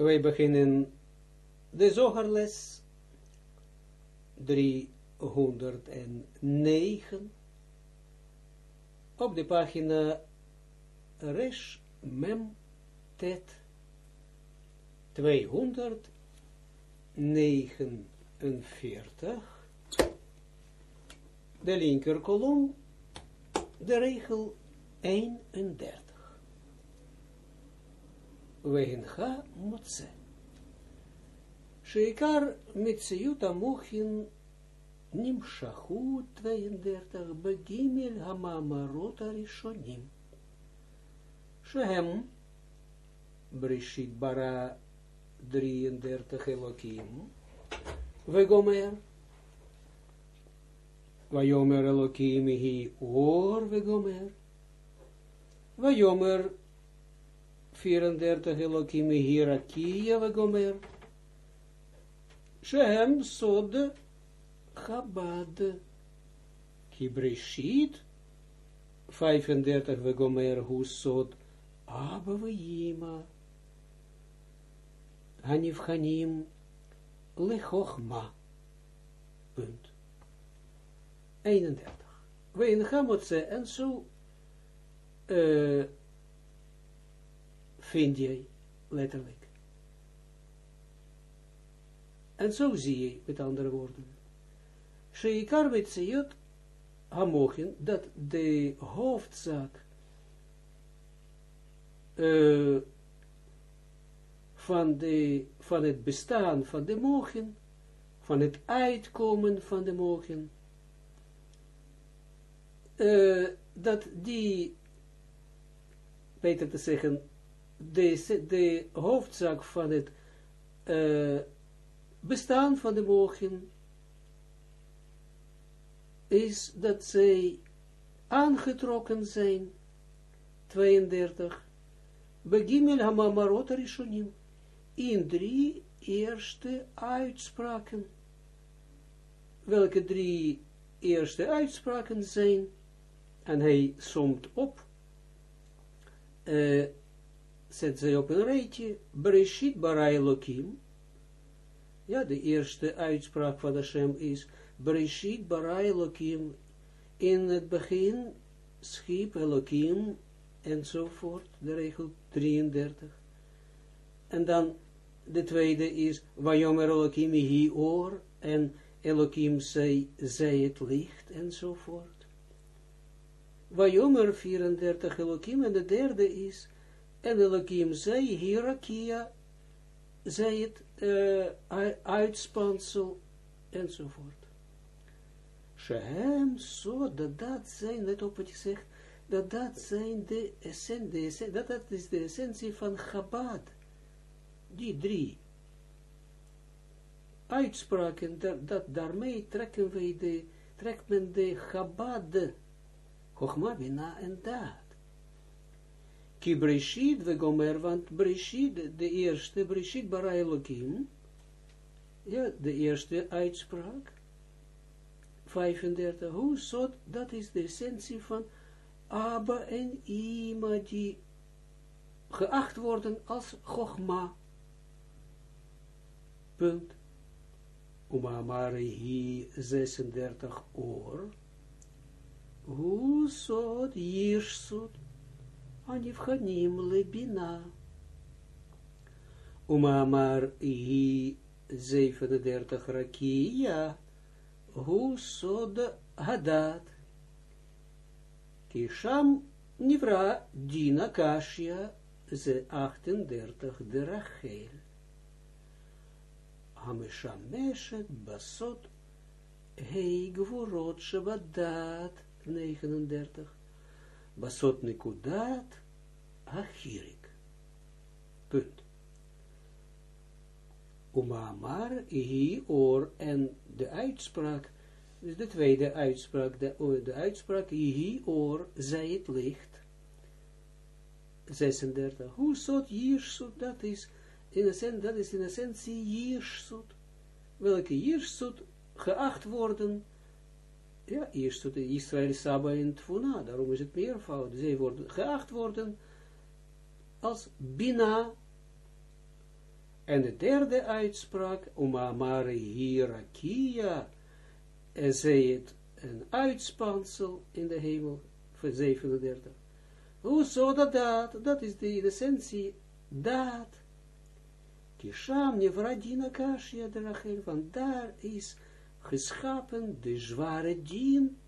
Wij beginnen? De zogerles 309 op de pagina Resh Mem Tet 249 de linker kolom de regel 31 Wehincha motze. Sheikar mitziut amochin nimshahu 32 begimel hamamarot arishonim. Shehem brishit bara 33 Elokim. Vegomer. Vayomer Elokim hi or vegomer. Vayomer 34 Elohim hierarchia we gomer. Shehem sod Chabad. Kibreshit 35 we gomer hu sod Abba we Yima. Hanif Hanim lechochma. Punt. 31. We in Gamotse en zo uh, vind jij, letterlijk. En zo zie je, met andere woorden. Sheikar Metziot Hamochen, dat de hoofdzaak uh, van, de, van het bestaan van de mogen, van het uitkomen van de mogen, uh, dat die, beter te zeggen, de, de hoofdzaak van het uh, bestaan van de mogen is dat zij aangetrokken zijn, 32, Begimel Hamamarot Rishonim, in drie eerste uitspraken. Welke drie eerste uitspraken zijn, en hij somt op, uh, zet zij op een rijtje, Bereshit bara Elohim, ja, de eerste uitspraak van Hashem is, Bereshit bara Elohim, in het begin schiep Elohim, enzovoort, de regel 33. En dan de tweede is, Vayomer Elohim hi or, en Elohim zei, zei het licht, enzovoort. Vayomer 34 Elohim, en de derde is, en Elohim zei, hierakia, zei het uh, uitspansel, enzovoort. Shehem, zo, dat dat zijn, let op wat je zegt, dat dat zijn de essentie, dat dat is de essentie van Chabad. Die drie uitspraken, dat, dat daarmee trekken wij de, trekt men de Chabad, Chochma, Bina en Daad. Ki we Gomer, want Breshit, de eerste, Breshit bara Elohim, ja, de eerste uitspraak, 35, hoe zot, dat is de essentie van Abba en Ima, die geacht worden als Chogma. Punt. Uma Amari hi 36 oor. Hoe zot, Anifchanim lebina. Umamar hi 37 rakia, hu sod hadat. Kisham nivra dina kashia ze 38 de Rachel. Hameshameshet basot hei gvorot shabadat 39. Basot nekudat achirik. Punt. Umamar hi or en de uitspraak, dus de tweede uitspraak, de, de uitspraak hi or, zij het licht. 36. Hoe zot jirsut, dat is in essentie, dat is in essentie jirsut. Welke jirsut geacht worden ja, eerst tot Israël, Saba en Tfuna, daarom is het meervoud. Zij worden geacht worden als Bina, En de derde uitspraak, om amare hierakia, en zij het een uitspansel in de hemel, voor 37. Hoe zo dat dat, dat is de, essentie, dat. Kisham nevradina kashia de Rachel, want daar is geschapen de zware dien,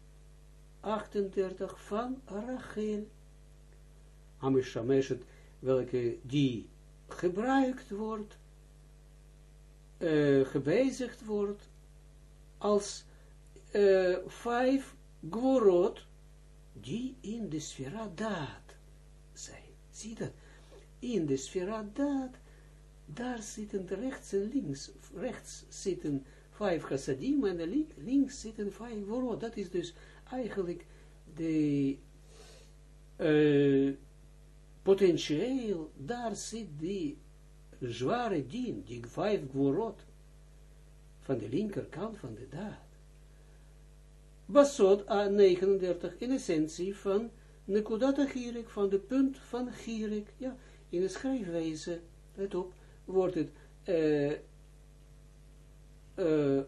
38 van Rachel. Amishameshet, welke die gebruikt wordt, uh, gebezigd wordt, als uh, vijf gworot, die in de sfera daad zijn. Zie dat? In de sfera daad, daar zitten rechts en links, rechts zitten vijf chassadim en links zitten vijf gworot. Dat is dus eigenlijk de uh, potentieel, daar zit die zware dien, die vijf gworot, van de linkerkant van de daad. Basod A39, in essentie van Nekudata Gierik, van de punt van Gierik, ja, in de schrijfwijze, let op, wordt het, uh, uh,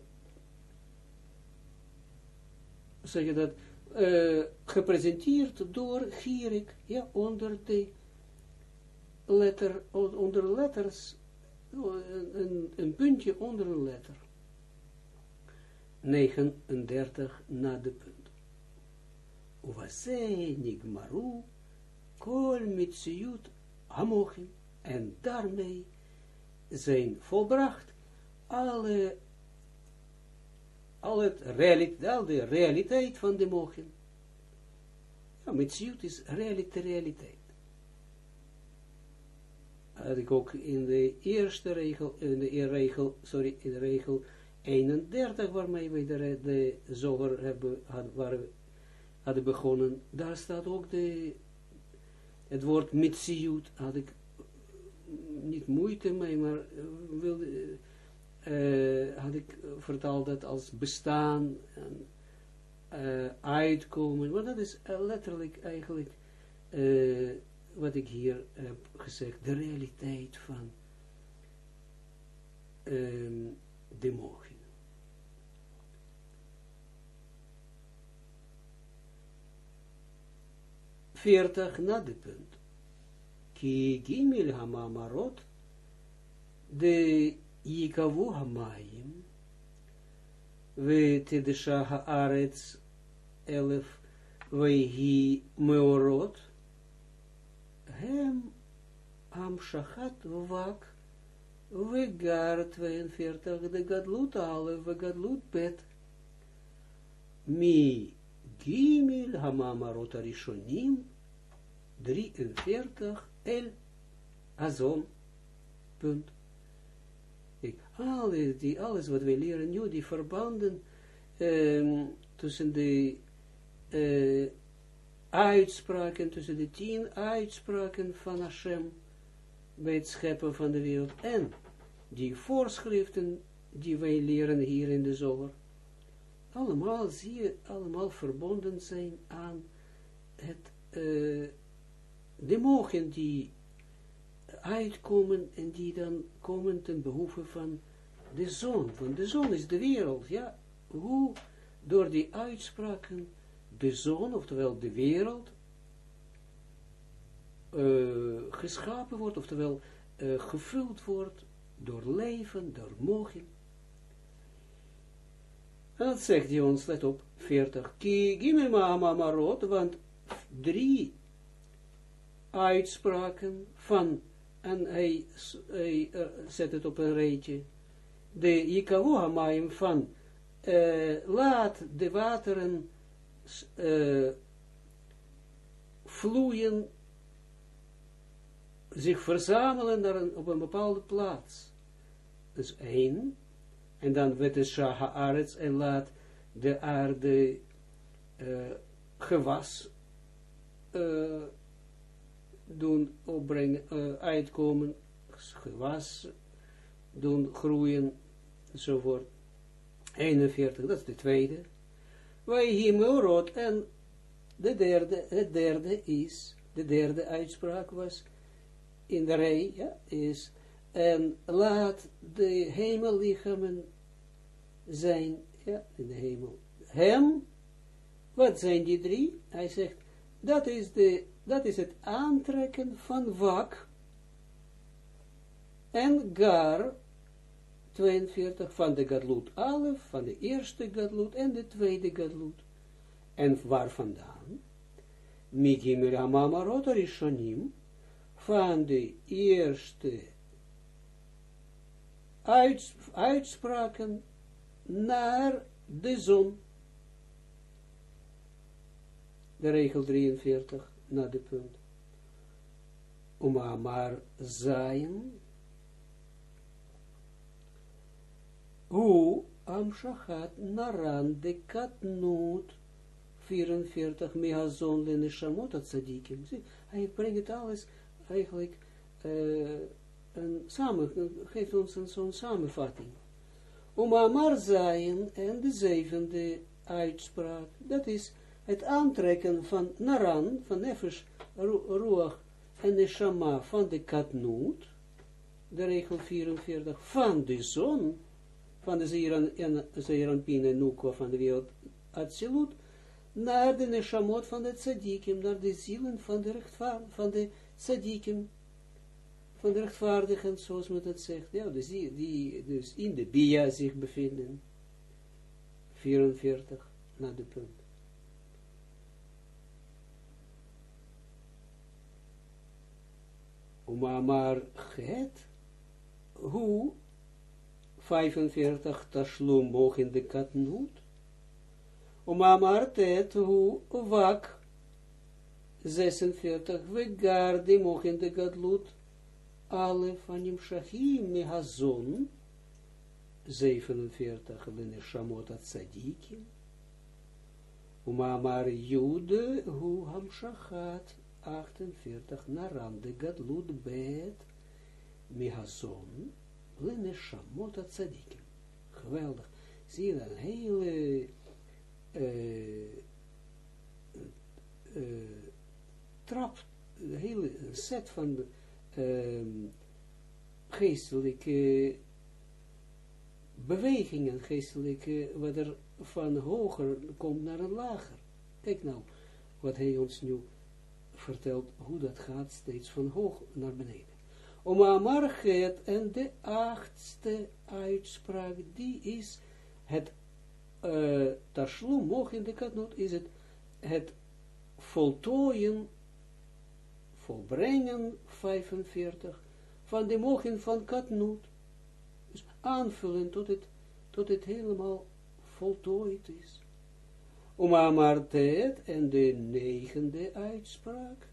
zeg je dat, uh, gepresenteerd door Gierik, ja, onder de letter, onder letters, een, een puntje onder een letter. 39 na de punt. Uvase nigmaru kol mitsiut. En daarmee zijn volbracht alle, alle realiteit, al de realiteit van de mochim. Ja, mitsiut is realiteit, realiteit. Had ik ook in de eerste regel, in de regel, sorry, in de regel 31, waarmee we de, de zoger hebben, had, waar, hadden begonnen, daar staat ook de, het woord mitsiut, had ik niet moeite mee, maar wilde, uh, had ik vertaald dat als bestaan en uh, uitkomen, maar dat is letterlijk eigenlijk wat ik hier heb gezegd, de realiteit van um, de mogen. 40 na de punt. Ki gimil hamamarot, de yikavu hamayim, we tedesha haaretz elef, hi meorot, hem am shachat vak, we gar 42 de gadlut ale, we gadlut bet, mi gimil hamamarot arishonim, 43 El Azon. Punt. Alles, die, alles wat wij leren nu, die verbanden um, tussen de uh, uitspraken, tussen de tien uitspraken van Hashem bij het scheppen van de wereld en die voorschriften die wij leren hier in de zomer, allemaal zie je, allemaal verbonden zijn aan het uh, de mogen die uitkomen en die dan komen ten behoeve van de zon. Want de zon is de wereld, ja. Hoe door die uitspraken de zon, oftewel de wereld, uh, geschapen wordt, oftewel uh, gevuld wordt door leven, door mogen. En dat zegt hij ons, let op, 40. Ki gimel ma marot, want drie uitspraken van, en hij, uh, zet het op een rijtje, de Yikawu van, uh, laat de wateren uh, vloeien, zich verzamelen naar een, op een bepaalde plaats. Dus één, en dan werd de Shaha en laat de aarde gewas doen opbrengen, uh, uitkomen, gewas doen groeien, enzovoort. 41, dat is de tweede. Wij hier en de derde, het derde is, de derde uitspraak was in de rij, ja, is en laat de hemellichamen zijn, ja, in de hemel, hem, wat zijn die drie? Hij zegt, dat is, de, dat is het aantrekken van wak en gar, 42, van de gadlut alef, van de eerste gadlut en de tweede gadlut. En waar vandaan? Migimir Rishonim, van de eerste uits, uitspraken naar de zon. De regel 43, naar de punt. Om maar zijn, hoe Amshachat naran de katnoot 44 mehazon le neshamot tzadikim. Hij brengt alles eigenlijk uh, een samen, geeft ons een zo'n samenvatting. Om Amar zijn en de zevende uitspraak, dat is het aantrekken van Naran, van Nefesh, Ruach en de Shama van de Katnoot, de regel 44, van de zon, van de Zeeranpine Nukwa van de wereld Atsilut, naar de Neshamot van de Tzadikim, naar de zielen van de van de Tzadikim, van de rechtvaardigen, zoals men dat zegt, ja, dus die, die dus in de Bia zich bevinden, 44, naar de punt. Maar het, hoe 45 tashlum mogen in de katnoot, maar tet hoe wak 46 we gardi mogen de gadlut alle van hem shachim mehazon 47 lene shamot tzadikim maar jude hoe ham shachat 48 naram de gadlut bet mehazon lene shamot tzadikim geweldig zie je een hele trap, de hele set van geestelijke bewegingen, geestelijke, wat er van hoger komt naar een lager. Kijk nou, wat hij ons nu vertelt, hoe dat gaat, steeds van hoog naar beneden. Om Amarchet en de achtste uitspraak, die is het uh, in de katnoot, is het het voltooien volbrengen 45 van de mogen van katnoot. Dus aanvullen tot het, tot het helemaal voltooid is. Om amartet en de negende uitspraak,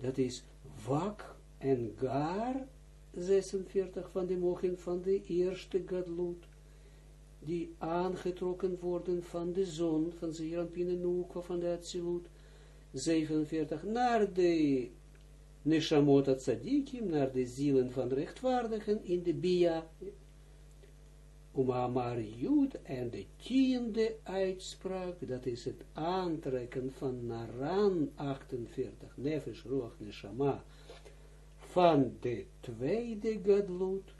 dat is wak en gar 46 van de mogen van de eerste gadloed, die aangetrokken worden van de zon, van Zeerampine Nukwa, van de Atsilut, 47, naar de Neshamot Tzadikim, naar de zielen van rechtvaardigen in de Bia, Umamar Jud en de tiende uitspraak, dat is het aantrekken van Naran 48, Nefesh Ruach Neshama, van de tweede Gadlut,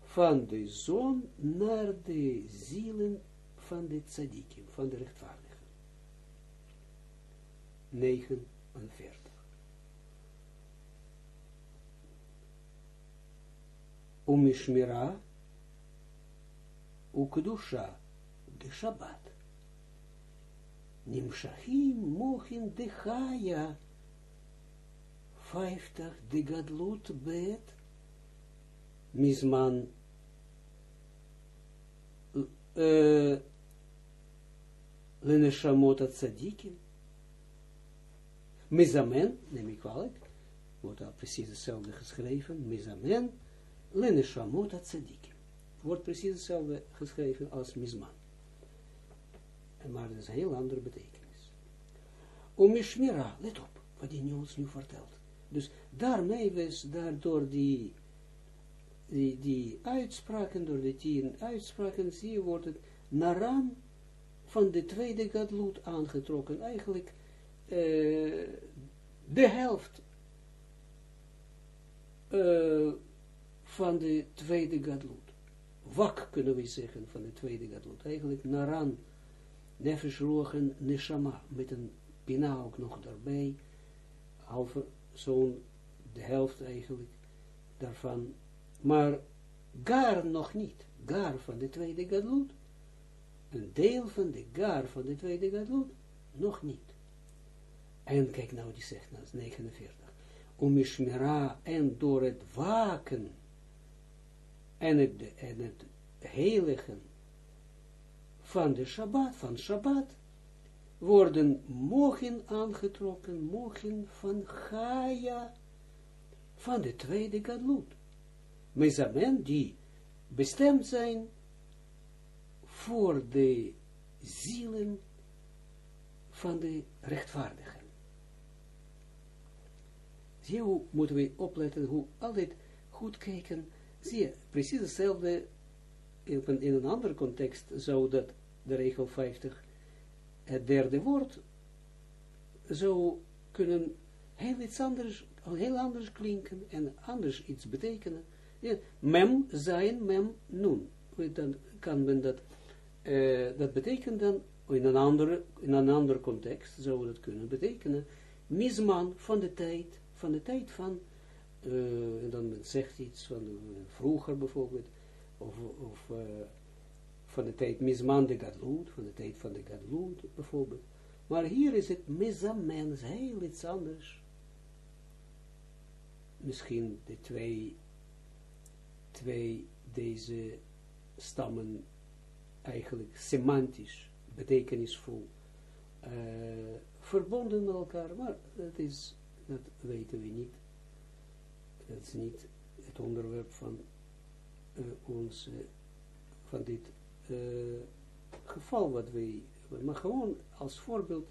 van de zon naar de zielen van de tzadikim, van de rechtvaardigen. 49. Umishmira, Ukdusha, de Shabbat. Nimshachim mochin de Chaya, 50, de Gadlut bet, Misman, uh, Leneshamot Tzadikim, Mizamen, neem ik kwalijk, wordt daar precies hetzelfde geschreven, Mizamen, Leneshamot Tzadikim. Wordt precies hetzelfde geschreven als Mizman. Maar dat is een heel andere betekenis. Om Mishmira, let op, wat hij ons nu vertelt. Dus daarmee was, daardoor die, die, die uitspraken, door de tien uitspraken, zie je, wordt het naran van de tweede gadloed aangetrokken. Eigenlijk uh, de helft uh, van de tweede gadlut. Wak kunnen we zeggen van de tweede gadlut. Eigenlijk naran, nefesh roog en neshama, met een pina ook nog daarbij, halve, zo'n, de helft eigenlijk, daarvan, maar gar nog niet, gar van de tweede gadlut, een deel van de gar van de tweede gadlut, nog niet. En kijk nou, die zegt nou, 49. Om Mishmera en door het waken en het, en het heiligen van de Shabbat, van Shabbat, worden mogen aangetrokken, mogen van Gaia, van de tweede Gadlut. Mezamen die bestemd zijn voor de zielen van de rechtvaardigen. Zie hoe moeten we opletten, hoe altijd goed kijken, zie je, precies hetzelfde, in een, ander context zou dat, de regel 50, het derde woord, zou kunnen heel iets anders, heel anders klinken en anders iets betekenen. Ja, mem zijn, mem nun. Dan kan men dat, uh, dat betekent dan, in een, andere, in een ander context zou dat kunnen betekenen, misman van de tijd, van de tijd van, uh, en dan men zegt iets van uh, vroeger bijvoorbeeld, of, of uh, van de tijd misman de gadloed, van de tijd van de gadloed bijvoorbeeld. Maar hier is het misamen, heel iets anders. Misschien de twee, twee deze stammen eigenlijk semantisch, betekenisvol, verbonden met elkaar, maar dat is dat weten we niet. Dat is niet het onderwerp van uh, ons, uh, van dit uh, geval wat wij, maar gewoon als voorbeeld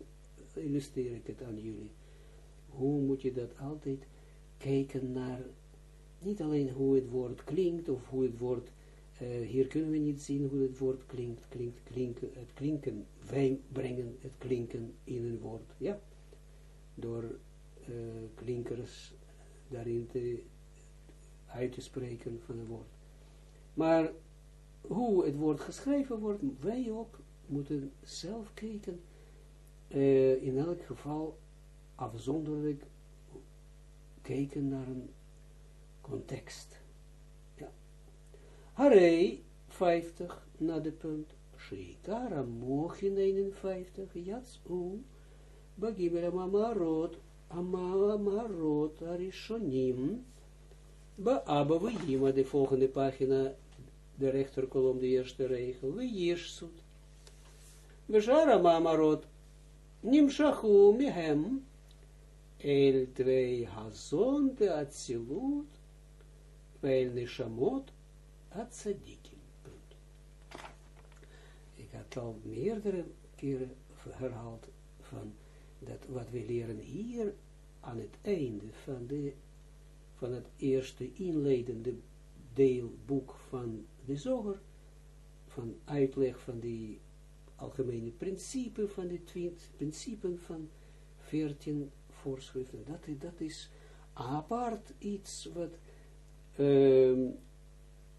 illustreer ik het aan jullie. Hoe moet je dat altijd kijken naar, niet alleen hoe het woord klinkt, of hoe het woord, hier kunnen we niet zien hoe het woord klinkt, klinkt, klinken, het klinken, wij brengen het klinken in een woord, ja, door klinkers daarin te, uit te spreken van het woord. Maar hoe het woord geschreven wordt, wij ook moeten zelf kijken, uh, in elk geval afzonderlijk kijken naar een context. Ja. Harei 50 naar de punt. Shitara mochin 51, jats u, bagibera mamarot, Amarot Arishonim. Ba'aba Vajima, de volgende pagina, de rechterkolom, de eerste regel. Vajishsut. Vajara Mamarot. Nimshachu mihem. El twee hazon de atzilut. Veil neshamot atzadikim. Ik had al meerdere keren herhaald van dat wat we leren hier aan het einde van, de, van het eerste inleidende deelboek van de zoger, van uitleg van die algemene principe van de twintig principen van veertien voorschriften. Dat, dat is apart iets wat uh,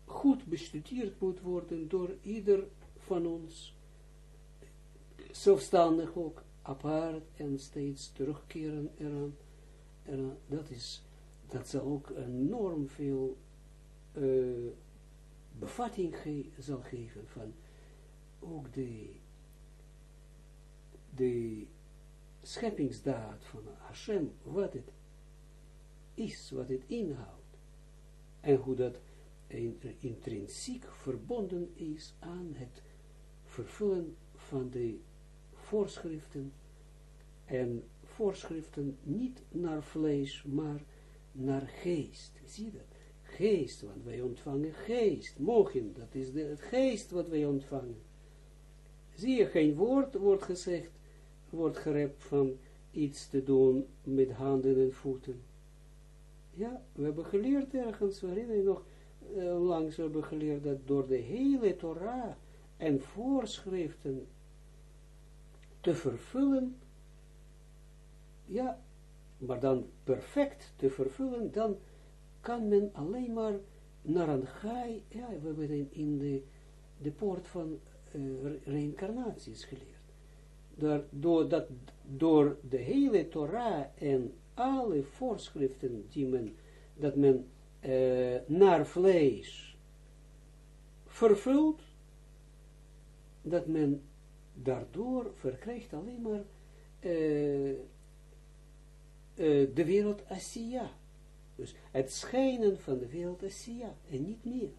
goed bestudeerd moet worden door ieder van ons, zelfstandig ook, apart en steeds terugkeren eraan. En dat is, dat zal ook enorm veel uh, bevatting ge zal geven van ook de, de scheppingsdaad van Hashem, wat het is, wat het inhoudt. En hoe dat intrinsiek verbonden is aan het vervullen van de voorschriften en voorschriften niet naar vlees, maar naar geest. Zie dat? Geest, want wij ontvangen geest. Mogen, dat is de, geest wat wij ontvangen. Zie je, geen woord wordt gezegd, wordt gerept van iets te doen met handen en voeten. Ja, we hebben geleerd ergens, herinner je nog, uh, langs we hebben geleerd dat door de hele Torah en voorschriften te vervullen, ja, maar dan perfect te vervullen, dan kan men alleen maar naar een gai, ja, we hebben in, de, de poort van uh, reïncarnaties geleerd. Door, dat, door de hele Torah en alle voorschriften die men, dat men uh, naar vlees vervult, dat men daardoor verkrijgt alleen maar uh, uh, de wereld Asiya. Dus het schijnen van de wereld Asiya en niet meer.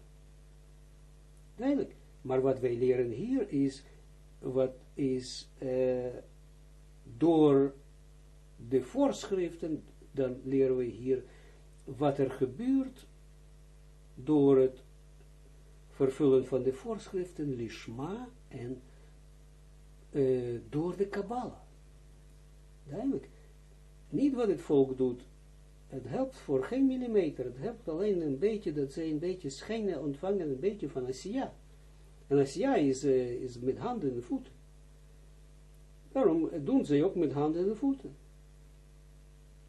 Duidelijk. Maar wat wij leren hier is, wat is uh, door de voorschriften, dan leren we hier wat er gebeurt door het vervullen van de voorschriften, lishma en uh, door de Kabbalah. Duidelijk. Niet wat het volk doet. Het helpt voor geen millimeter. Het helpt alleen een beetje dat ze een beetje schijnen ontvangen, een beetje van Asiya. En Asiya is, uh, is met handen en voeten. Daarom doen ze ook met handen en voeten.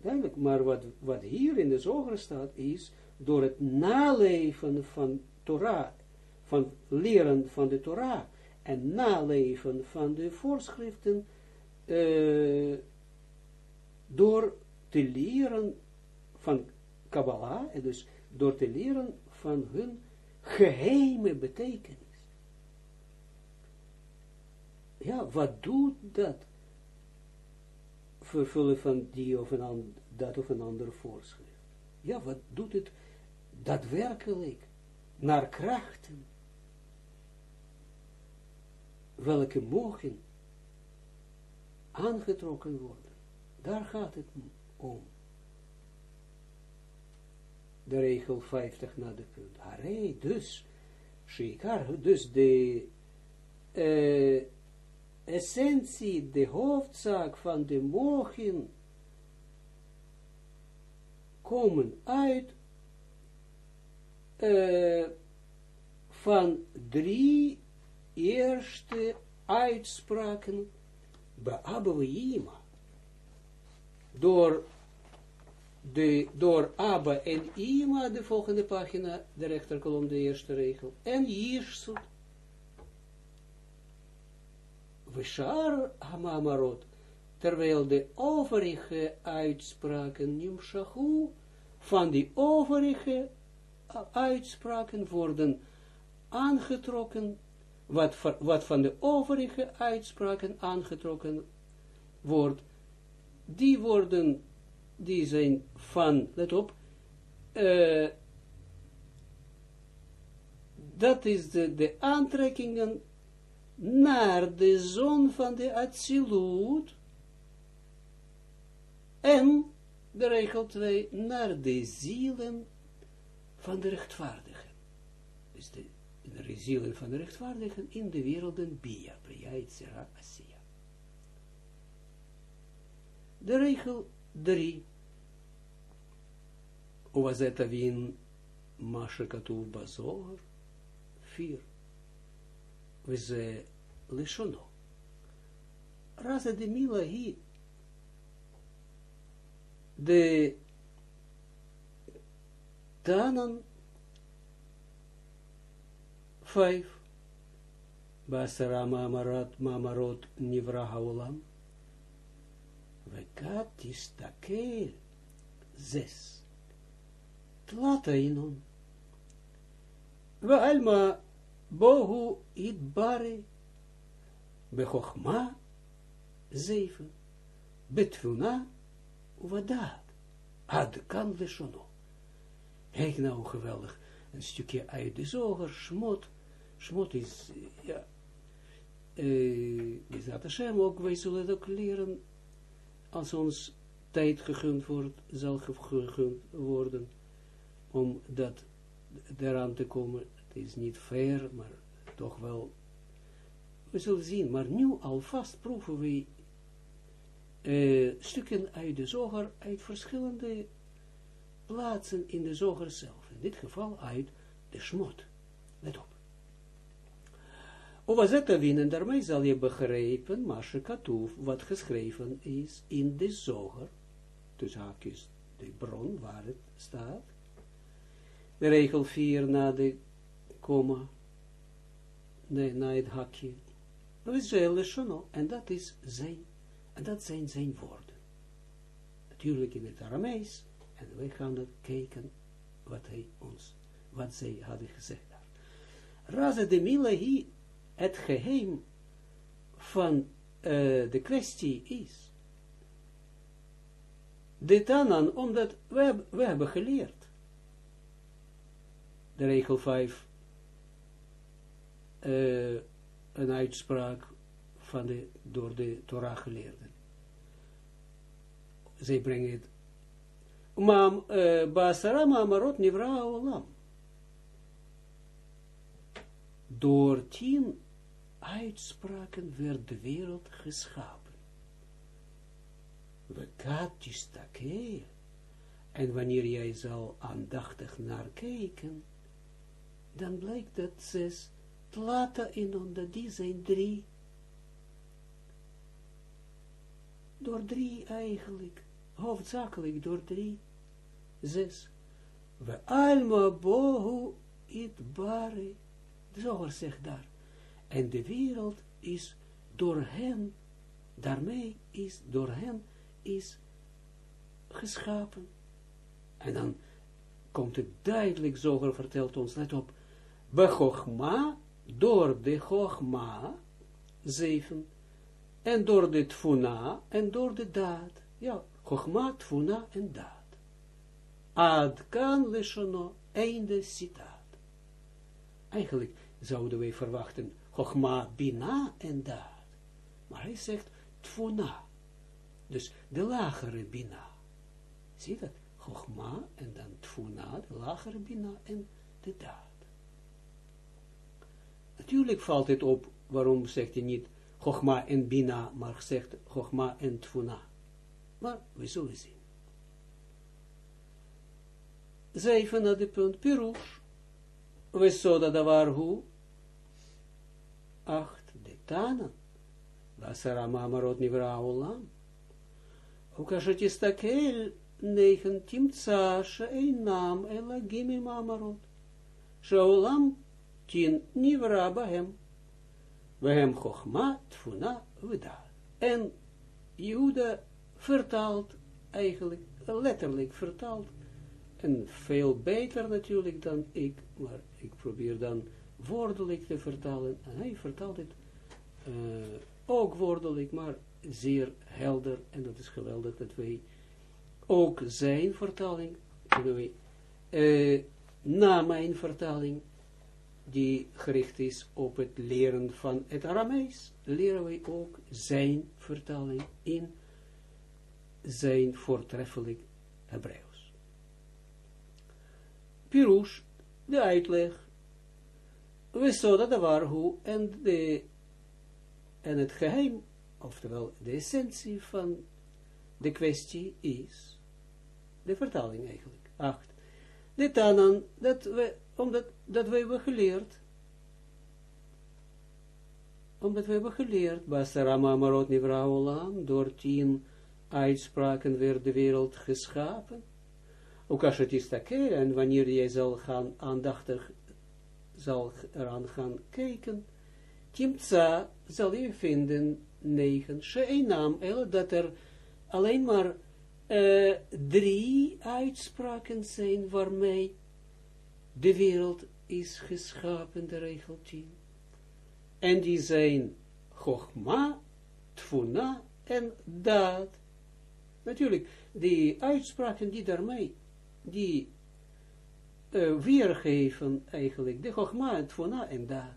Duidelijk. Maar wat, wat hier in de zoger staat, is door het naleven van Torah, van leren van de Torah, en naleven van de voorschriften, uh, door te leren van Kabbalah, en dus door te leren van hun geheime betekenis. Ja, wat doet dat? Vervullen van die of een ander, dat of een andere voorschrift. Ja, wat doet het daadwerkelijk naar krachten? welke mogen aangetrokken worden. Daar gaat het om. De regel 50 naar de punt. Haré, dus, Shikar, dus de uh, essentie, de hoofdzaak van de mogen komen uit uh, van drie eerste uitspraken bij Abba Door, de, door Abba en Ima, de volgende pagina, de rechterkolom, de eerste regel, en Jirsut. Vishar Hamamarot, terwijl de overige uitspraken, Nimshahu, van die overige uitspraken worden aangetrokken wat, wat van de overige uitspraken aangetrokken wordt, die worden, die zijn van, let op, uh, dat is de, de aantrekkingen naar de zon van de Atsilut en de regel 2 naar de zielen van de rechtvaardigen. Dus de de zielen van de rechtvaardigen in de werelden Bia, Bria, Itzera, Asiya. De regel 3. Uwazet avin Masha Katuv Bazor 4. Weze Lishono. Raza de Mila de Tanan Vijf. Basara Mamarot, Mamarot Nivra Haolam. Vekat Istakel. Zes. Tlatainon. Alma Bohu Idbare. Bechochma. Zeven. Betfuna. Uvadat. Ad kan leshono. Kijk nou geweldig. Een stukje uit de zoger, schmot Shmot is, ja, uh, is dat Hashem ook, wij zullen het ook als ons tijd gegund wordt, zal gegund worden, om dat eraan te komen. Het is niet fair, maar toch wel, we zullen zien, maar nu alvast proeven we uh, stukken uit de zoger, uit verschillende plaatsen in de zoger zelf. In dit geval uit de schmot. Let op. Ovazet winnen, daarmee zal je begrijpen, Mashe Katoef, wat geschreven is in de zoger, dus haakjes de bron waar het staat, de regel 4 na de komma, nee, na het hakje. We zullen en dat is zijn, en dat zijn zijn woorden. Natuurlijk in het Aramees, en wij gaan het kijken wat hij ons, wat zij hadden gezegd daar. De Mila hier, het geheim van uh, de kwestie is, dit aan, omdat we, we hebben geleerd, de regel 5, uh, een uitspraak van de, door de Torah geleerden. Zij brengen het maar uh, Basara Mamarot Nivra Olam. Door tien uitspraken werd de wereld geschapen. We katistakeer. En wanneer jij zal aandachtig naar kijken, dan blijkt dat zes Tlata in onder die zijn drie. Door drie eigenlijk, hoofdzakelijk door drie, zes. We alma bohu it bare, zoger zegt daar. En de wereld is door hen, daarmee is, door hen is geschapen. En dan komt het duidelijk, zoger vertelt ons, let op, Bechochma, door de Chochma, zeven, en door de Tfuna, en door de daad. Ja, Chochma, Tfuna en daad. Ad kan leshono, einde citaat. Eigenlijk zouden wij verwachten, Chochma, Bina en daad. Maar hij zegt Tfuna. Dus de lagere Bina. Zie dat? Chochma en dan Tfuna, de lagere Bina en de daad. Natuurlijk valt het op, waarom zegt hij niet Chochma en Bina, maar zegt Chochma en Tfuna. Maar we zullen zien. Zeven naar de punt Pirush. We zouden daar. Acht, de Tana. Basara Mamarot Nivra Olam. Ook als het is takel, negen, timtsa, she'einam, ela gimel Mamarot. She'olam tien nivra bahem. Bahem chochma, tfuna, veda. En Juda vertaalt eigenlijk, letterlijk vertaalt, en veel beter natuurlijk dan ik, maar ik probeer dan woordelijk te vertalen, en hij vertaalt het uh, ook woordelijk, maar zeer helder, en dat is geweldig dat wij ook zijn vertaling, kunnen uh, na mijn vertaling, die gericht is op het leren van het Aramees, leren wij ook zijn vertaling in zijn voortreffelijk Hebreeuws. Pirush, de uitleg, we zouden de waarhu en, de, en het geheim, oftewel de essentie van de kwestie is, de vertaling eigenlijk, acht. Dit dan dat we omdat dat we hebben geleerd, omdat we hebben geleerd, Basarama Marot Nivraolam, door tien uitspraken werd de wereld geschapen. Ook als het is en wanneer jij zal gaan aandachtig, zal eraan gaan kijken, Timtza zal je vinden, negen, Sheinam, dat er alleen maar uh, drie uitspraken zijn waarmee de wereld is geschapen, de regel 10. En die zijn Chogma, Tfuna en Daad. Natuurlijk, die uitspraken die daarmee, die uh, weergeven eigenlijk de Chogma, Tfuna en Daad.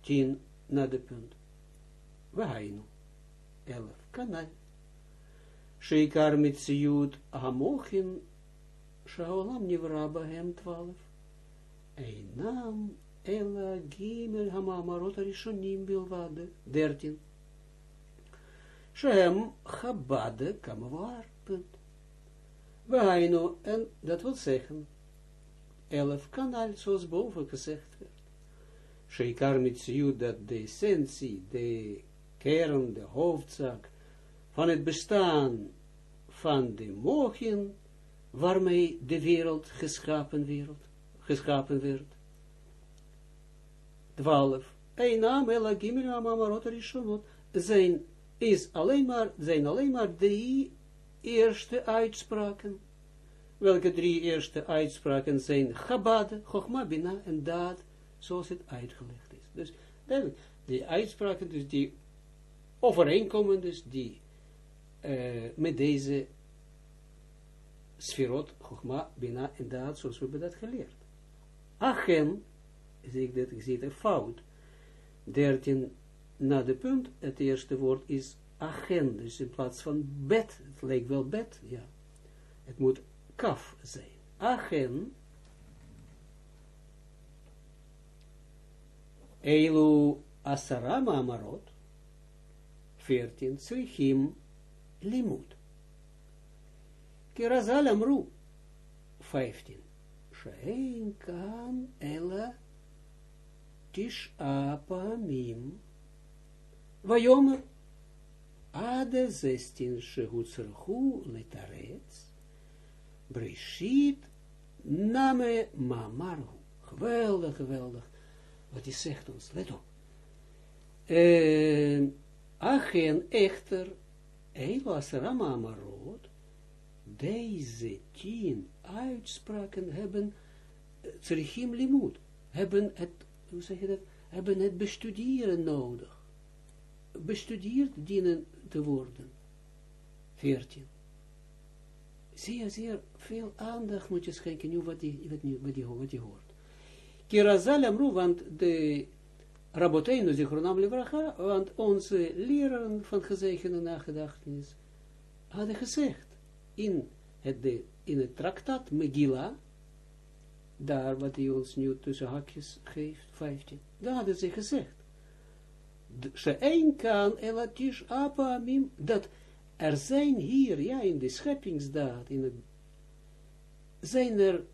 10 naar de punt. We. 11. Kanal. Sheikar mit Siyud Hamochin Shaolam nivra twaalf. Einam ela gimel hamamarot rishonim bilvade. Dertien. Shem chabade kamwaar. Punt. Waino, en dat wil zeggen, elf kanaal, zoals boven gezegd werd. Sheikar mitziut dat de essentie, de kern, de hoofdzaak van het bestaan van de mogen waarmee de wereld geschapen, wereld, geschapen werd. 12. Einam ela gimel amamarot rishonot zijn is alleen maar, zijn alleen maar drie eerste uitspraken. Welke drie eerste uitspraken zijn Chabad, Chogma, Bina en Daad, zoals het uitgelegd is. Dus duidelijk, die uitspraken, dus die overeenkomen, dus die uh, met deze sferot, Chogma, Bina en Daad, zoals we hebben dat geleerd. Achen, zie ik dat, ik zie het fout, 13 na de punt, het eerste woord is agen, dus in plaats van bed, het lijkt wel bed, ja. Het moet kaf zijn. Agen, Eilu asarama amarot, 14, Srichim limut. Kirazal amru, 15, Shein kan ela tisha pamim, Vajomer, Ade zestin shehutzerhu letarets, Breshit, Name Mamarhu. Geweldig, geweldig. Wat hij zegt ons, let op. Uh, Achen echter, Eilas Rama deze tien uitspraken hebben, Tzrichim Limud, hebben het, hoe zeg je dat, hebben het bestuderen nodig bestudeerd dienen te worden. 14. Zeer, zeer veel aandacht moet je schenken nu wat die, wat, nu, wat die, wat die hoort. Kirazal amru, want de Raboteinu, Zichronam Levracha, want onze leraren van gezegende nagedachtenis hadden gezegd, in het, de, in het traktaat Megillah, daar wat hij ons nu tussen hakjes geeft, 15, daar hadden ze gezegd, kan apamim, dat er zijn hier, ja, in de scheppingsdaad, in het, zijn er,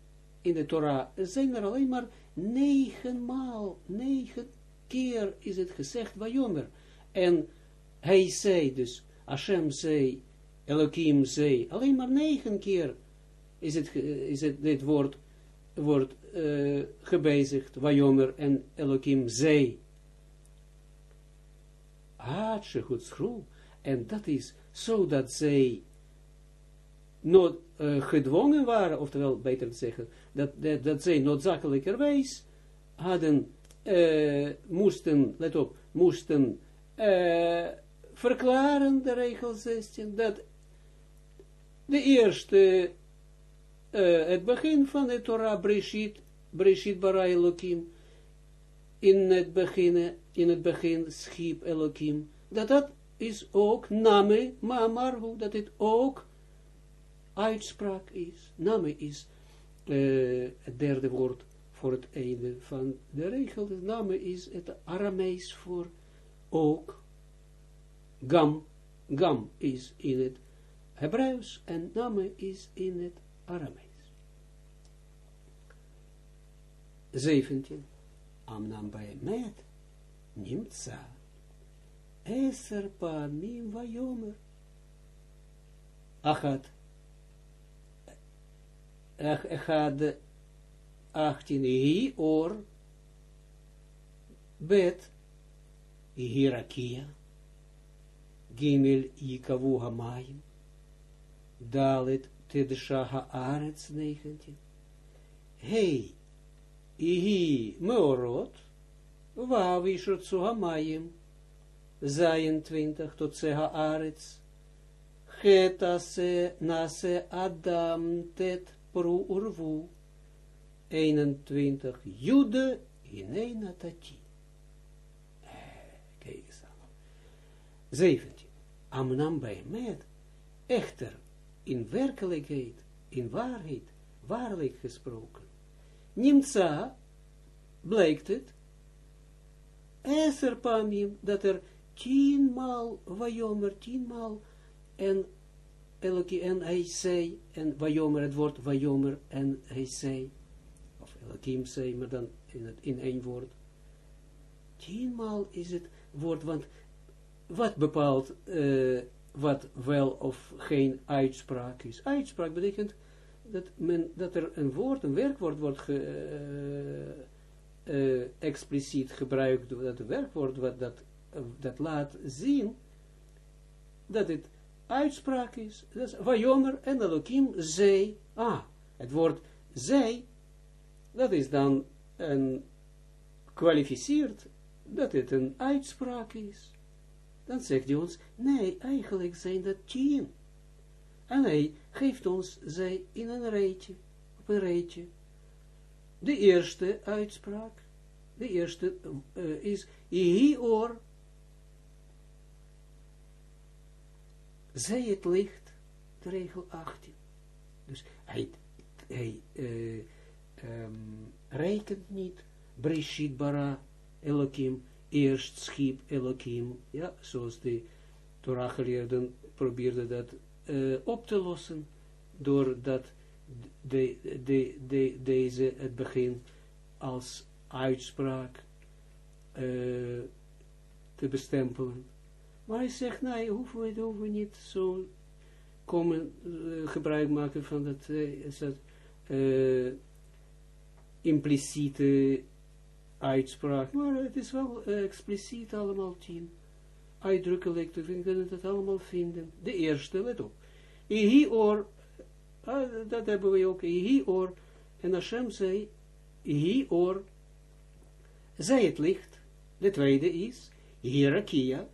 in de Torah, zijn er alleen maar negen maal, negen keer is het gezegd, Wajomer. En hij zei dus, Hashem zei, Elohim zei, alleen maar negen keer is het, is het dit woord, wordt uh, gebezigd, Wajomer en Elohim zei. Goed En dat is zodat zij nood, uh, gedwongen waren, oftewel beter te zeggen, dat, dat, dat zij noodzakelijkerwijs hadden, uh, moesten, let op, moesten uh, verklaren, de regel 16, dat de eerste, het begin van de Torah Breshit, Breshit bara Elohim, in het begin, in het begin schiep Elohim, dat dat is ook name ma'amarhu, dat het ook uitspraak is. Name is uh, het derde woord voor het einde van de regel. De name is het Aramees voor ook. Gam, gam is in het Hebreeuws en name is in het Aramees. 17. Amnam bij met nimtza eser paamim vayomer. Achat Echad 18 hi or bet hirakia gimel yikavu hamayim dalet tedsha haaretz 19 hey Ihi meorot, wav ishotsu hamayim, zayin twintig tot ze haaretz, Geta se nase Adam tet pru urvu, 21 Jude in tati. Kijk eens aan. 17. Amnam bij met, echter, in werkelijkheid, in waarheid, waarlijk gesproken, Nimtza, blijkt het, Eser pamim, dat er tienmaal vajomer, tienmaal, en Eloki, en hij zei, en vajomer, het woord vajomer, en hij zei, of Elohim zei, maar dan in, het, in één woord, tienmaal is het woord, want wat bepaalt uh, wat wel of geen uitspraak is? Uitspraak betekent dat, men, dat er een woord, een werkwoord wordt ge, uh, uh, expliciet gebruikt, dat werkwoord wat dat, dat laat zien, dat het uitspraak is, dat is Vajomer en Elohim zij, ah, het woord zij, dat is dan een kwalificeert dat het een uitspraak is. Dan zegt hij ons, nee, eigenlijk zijn dat tien. En hij geeft ons zij in een rijtje, op een rijtje. De eerste uitspraak, de eerste uh, is, Ihior, zij het licht, de regel 18. Dus hij, hij uh, um, rekent niet, Brishit bara Elohim, eerst schiep Elohim, ja, zoals de Torah geleerden probeerde dat uh, op te lossen, doordat de, de, de, deze het begin als uitspraak uh, te bestempelen. Maar hij zegt, nee, hoeven we, we niet zo komen, uh, gebruik maken van dat, dat impliciete uitspraak, maar het is wel uh, expliciet allemaal tien. Uitdrukkelijk, we kunnen het allemaal vinden. De eerste, let op. dat hebben we ook, Ihior, en Hashem zei, Ihior, zij het licht. De tweede is, Hierarchia,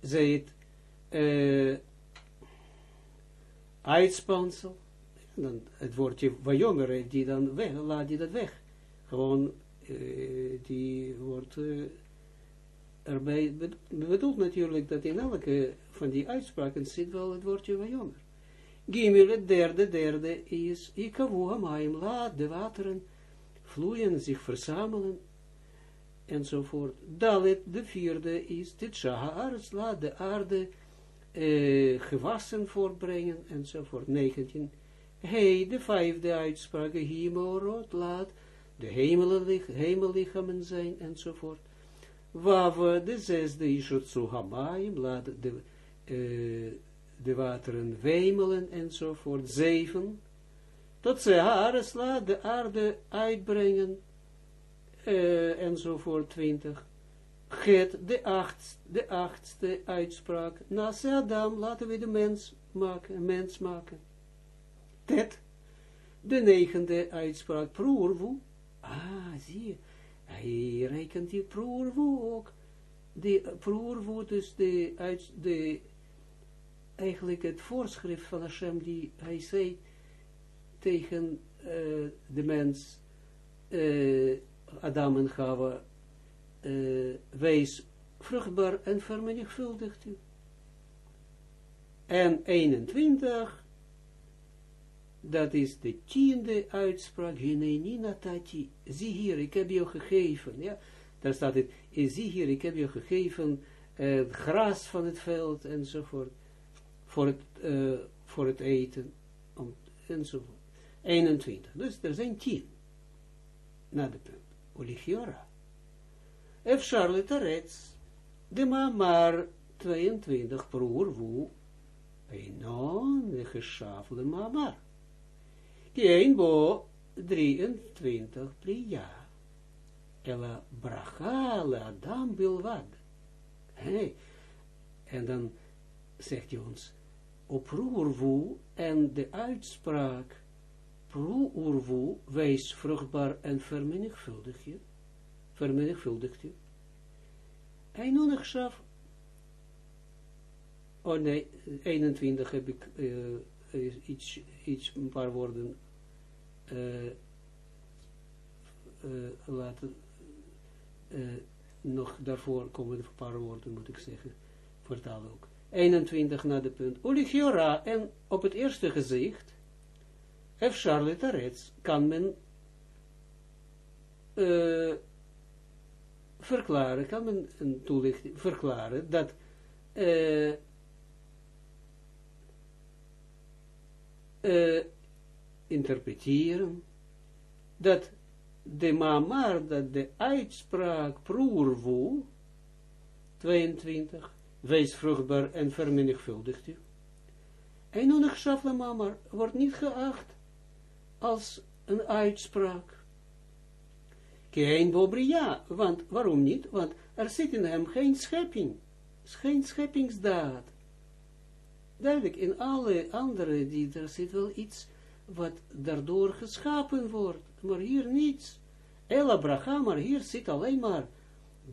zij het uh, uitspansel, dan het woordje jongeren die dan weg, laat die dat weg. Gewoon, die wordt uh, erbij bedoeld natuurlijk dat in elke van die uitspraken zit wel het woordje vajonger. Gimel, het derde, derde is, ikavu maim, laat de wateren vloeien, zich verzamelen, enzovoort. Dalet, de vierde is, dit shaha laat de aarde uh, gewassen voortbrengen, enzovoort. 19 Hey, de vijfde uitspraak, Himorot, laat de hemellichamen zijn, enzovoort. Wav, de zesde is het Suhamaim, laat de, uh, de wateren wemelen, enzovoort. Zeven, tot ze Hares laat de aarde uitbrengen, uh, enzovoort. Twintig. Get, de, acht, de achtste uitspraak, na Adam, laten we de mens maken, mens maken tet, de negende uitspraak, proervu. Ah, zie je, hij rekent die proervu ook. De dus de, uit, de, eigenlijk het voorschrift van Hashem, die hij zei tegen uh, de mens, uh, Adam en Chava, uh, wees vruchtbaar en vermenigvuldigt u. En 21, dat is de tiende uitspraak, Hineni natati, zie hier, ik heb je gegeven, ja, daar staat het, zie hier, ik heb je gegeven, uh, het gras van het veld, enzovoort, voor het, uh, voor het eten, om, enzovoort. 21, dus er zijn tien, na de punt, Oligiora. F. Charlotte Rets, de mamar 22, broer, woe, Einon, de geschafelde mamar. Geen bo 23 priya. Ella bracha Adam bilwad. Hey. En dan zegt hij ons, op roerwoe en de uitspraak proerwoe, wees vruchtbaar en vermenigvuldig je. Vermenigvuldigt je. Schaf. Oh nee, 21 heb ik uh, iets, iets, een paar woorden uh, uh, laten, uh, nog daarvoor komen een paar woorden, moet ik zeggen, vertalen ook. 21 naar de punt. Ulichiora, en op het eerste gezicht, F. Charlotte Arets, kan men verklaren, kan men een toelichting verklaren, dat uh, interpreteren, dat de mamar, dat de uitspraak proerwoe, 22, wees vruchtbaar en vermenigvuldigt u. En onig shaflamamar wordt niet geacht als een uitspraak. Geen bobria, want waarom niet? Want er zit in hem geen schepping, geen scheppingsdaad. Duidelijk, in alle andere, die, er zit wel iets wat daardoor geschapen wordt, maar hier niets. Ella bracha, maar hier zit alleen maar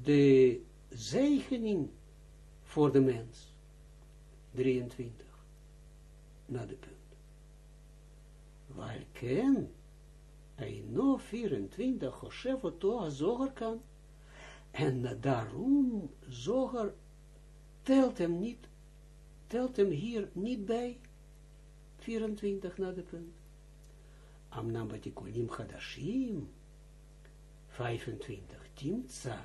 de zegening voor de mens. 23. Na de punt. Waar ken, no 24, Hoshev to zoger kan. En daarom, zoger telt hem niet, telt hem hier niet bij. 24 na de punt. Amnam batikulim hadashim. 25. Timtza.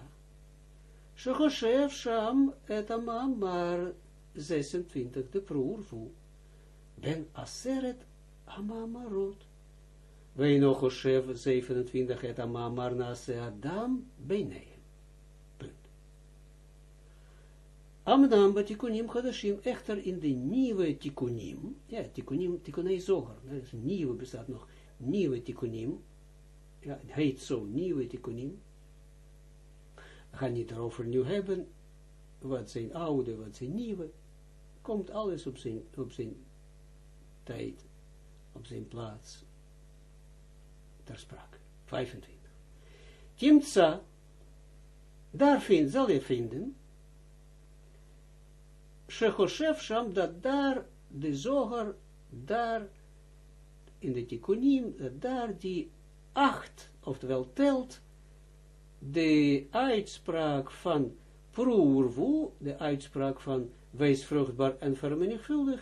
Shechoshev sham et amamar 26. De proervu. Ben aseret amamarot. Choshev 27. Et amamar nase adam beinehem. Punt. Amnam batikunim hadashim. Echter in de nieuwe tikunim. Ja, tikunim, tikunei zoger. Dus nieuwe bestaat nog. Nieuwe tikunim ja, het heet zo, nieuwe tikkunim. We gaan niet erover nu hebben, wat zijn oude, wat zijn nieuwe. Komt alles op zijn, op zijn tijd, op zijn plaats, ter sprake. 25. Timtsa, daar vind, zal je vinden, Shechoshev Sham, dat daar de zoger, daar in de tikkunim, daar die acht, oftewel telt, de uitspraak van proervu, de uitspraak van wees vruchtbaar en vermenigvuldig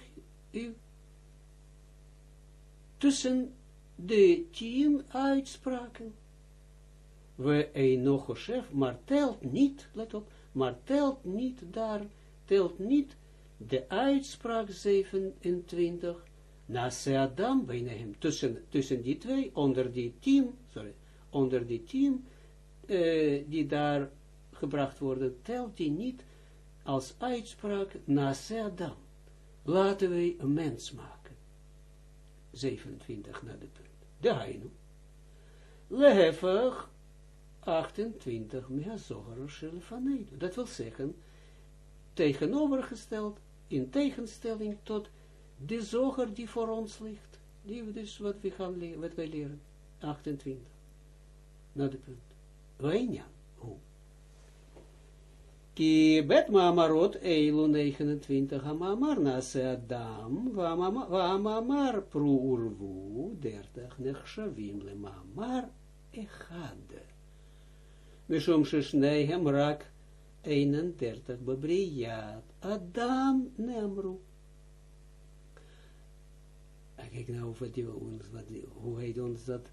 tussen de tien uitspraken. We een maar telt niet, let op, maar telt niet daar, telt niet de uitspraak 27 Nase Adam bijna hem, tussen, tussen die twee, onder die tien, sorry, onder die tien, uh, die daar gebracht worden, telt die niet als uitspraak Nase Adam. Laten wij een mens maken. 27 naar de punt. De Heinu. Lehefig 28 mehazoger shel Dat wil zeggen, tegenovergesteld, in tegenstelling tot de zoger die voor ons ligt, die dus wat we gaan leren, wat wij leren, 28, naar de punt. Wijnja, hoe? Ki bet maamarot eilu 29 hamamar nase adam, vamamar pru urvu, 30 nechshavim le mamar echad. Mishom sheshneihem rak 31 bebriyat, adam nemru. Kijk nou wat die, wat hoe hij ons dat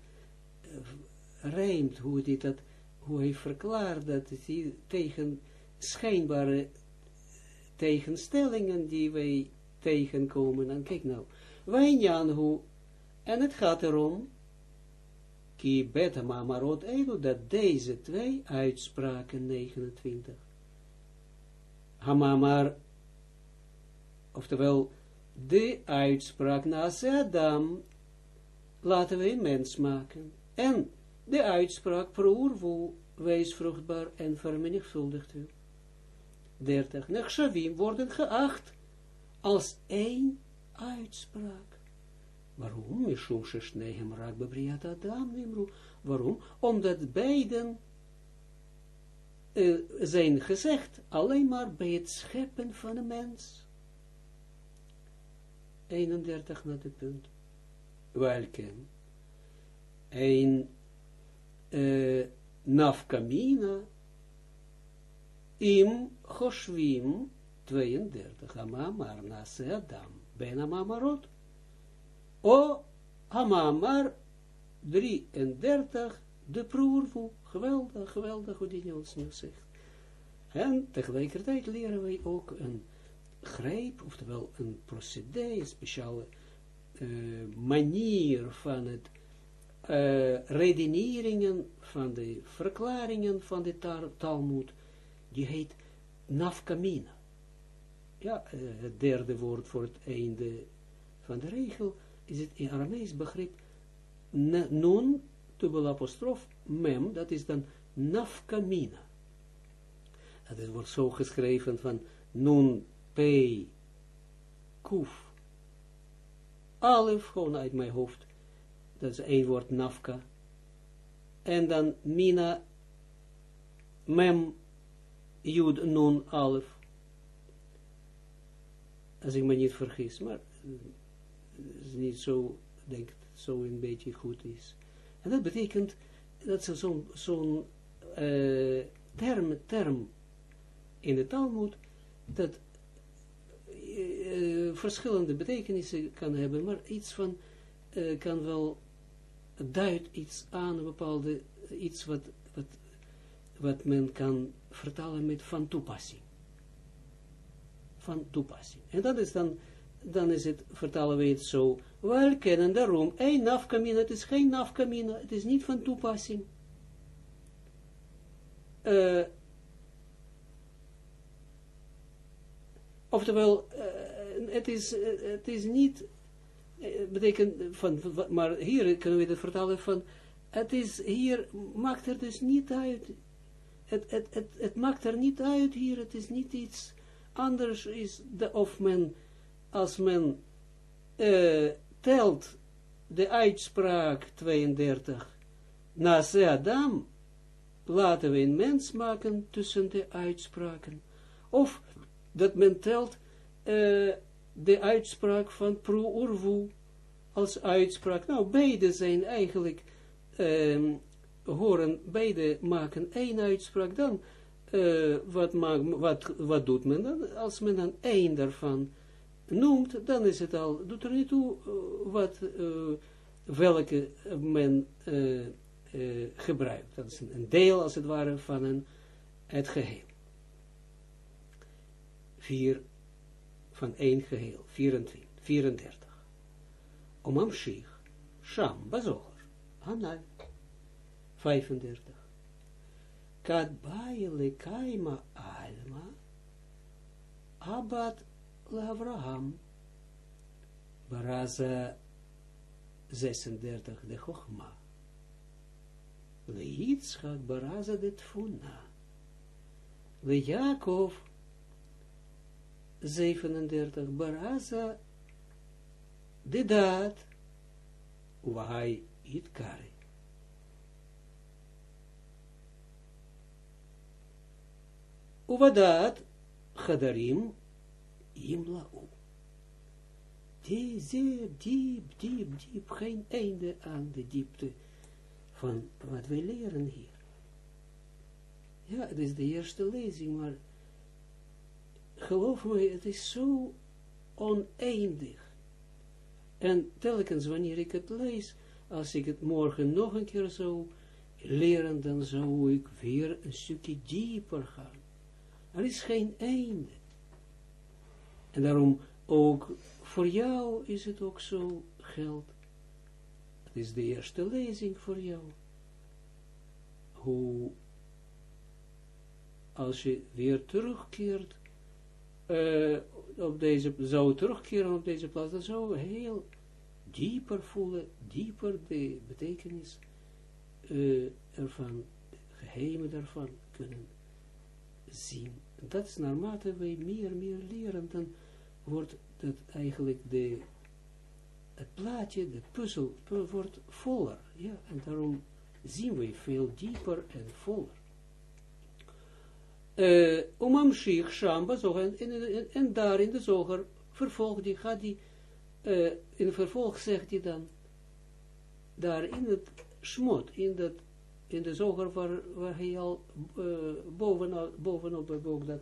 uh, rijmt, hoe hij dat, hoe hij verklaart dat hij tegen schijnbare tegenstellingen die wij tegenkomen. En kijk nou, wij hoe, en het gaat erom, ki beta mamarot ego, dat deze twee uitspraken 29, hamamar, oftewel, de uitspraak naast Adam, laten we een mens maken. En de uitspraak proervoel, wees vruchtbaar en vermenigvuldigd u. 30. Nechshavim worden geacht als één uitspraak. Waarom? Waarom? Omdat beiden uh, zijn gezegd alleen maar bij het scheppen van een mens. 31 naar de punt. Welke? Een uh, nafkamina im choshvim 32 hamamar nase adam ben hamamarot o hamamar 33 de proervoe geweldig, geweldig hoe die ons nu zegt en tegelijkertijd leren wij ook een grijp, oftewel een procedé, een speciale uh, manier van het uh, redeneringen, van de verklaringen van de Talmud, die heet nafkamina. Ja, uh, het derde woord voor het einde van de regel, is het in Aramees begrip, nun, dubbel apostrof, mem, dat is dan nafkamina. Dat wordt zo geschreven van nun, p, kuf, alef, gewoon uit mijn hoofd, dat is één woord nafka, en dan mina, mem, jud, nun, alef, als ik me niet vergis, maar het is niet zo, denk zo een beetje goed is. En dat betekent, dat ze zo'n zo'n uh, term, term in de Talmud, dat uh, verschillende betekenissen kan hebben, maar iets van, uh, kan wel duidt iets aan, een bepaalde, iets wat, wat, wat men kan vertalen met van toepassing. Van toepassing. En dat is dan, dan is het, vertalen we het zo, wel kennen daarom, een nafkamina, het is geen nafkamina, het is niet van toepassing. Uh, oftewel, uh, het, is, uh, het is niet, betekent, van, maar hier kunnen we het vertalen van, het is, hier maakt er dus niet uit, het, het, het, het maakt er niet uit hier, het is niet iets anders, is de, of men, als men telt de uitspraak 32, na Adam, laten we een mens maken tussen de uitspraken. Of dat men telt uh, de uitspraak van pro urvu als uitspraak. Nou, beide zijn eigenlijk, um, horen, beide maken één uitspraak. Dan, uh, wat, wat, wat doet men dan? Als men dan één daarvan noemt, dan is het al, doet er niet toe uh, wat, welke men uh, gebruikt. Dat is een, deel, als het ware, van een, het geheel. Vier, van één geheel, 24, 34. Omam Shich, Sham, Bazoger, Hanal, 35. Kad baile kaima alma, abad Abraham, Baraza 36, de Chochma. Leitschak baraza de tfuna. Le Jacob 37 baraza de daad. Wahai it kari. Uwadat chadarim imla'u. Die zeer diep, diep, diep, geen einde aan de diepte van wat wij leren hier. Ja, het is de eerste lezing, maar geloof me, het is zo oneindig. En telkens wanneer ik het lees, als ik het morgen nog een keer zou leren, dan zou ik weer een stukje dieper gaan. Er is geen einde. En daarom ook voor jou is het ook zo geld is de eerste lezing voor jou. Hoe, als je weer terugkeert, uh, op deze, zou terugkeren op deze plaats, dan zou heel dieper voelen, dieper de betekenis uh, ervan, de geheimen daarvan kunnen zien. Dat is naarmate wij meer en meer leren, dan wordt dat eigenlijk de het plaatje, de puzzel, wordt voller. Ja, en daarom zien we veel dieper en voller. Uh, Omam Shich, Shamba, en, daar in de zoger vervolgt die, gaat die, uh, in vervolg zegt hij dan, daar in het smot, in, dat, in de zoger waar, waar hij al uh, bovenop, bovenop ook dat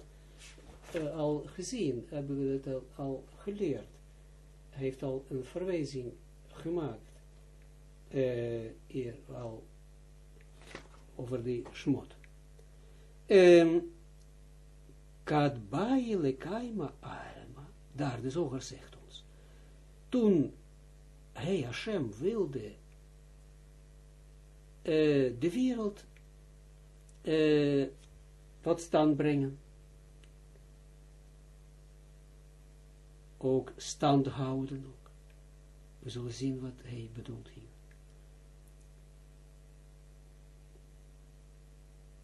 uh, al gezien, hebben we het al, geleerd heeft al een verwijzing gemaakt, hier al over die schmot. Um, Kad baile kaima alma, daar de zoger zegt ons, toen hij Hashem wilde uh, de wereld tot stand brengen, ook stand houden. We zullen zien wat hij bedoelt hier.